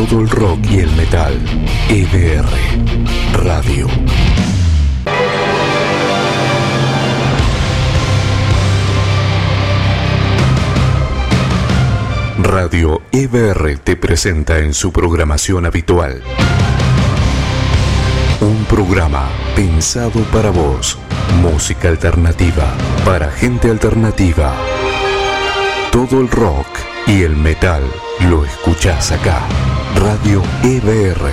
Todo el rock y el metal. EBR Radio. Radio EBR te presenta en su programación habitual un programa pensado para vos, música alternativa, para gente alternativa. Todo el rock y el metal lo escuchás acá. Radio EBR.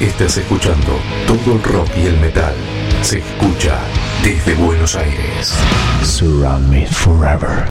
Estás escuchando todo el rock y el metal. Se escucha desde Buenos Aires. Surround me forever.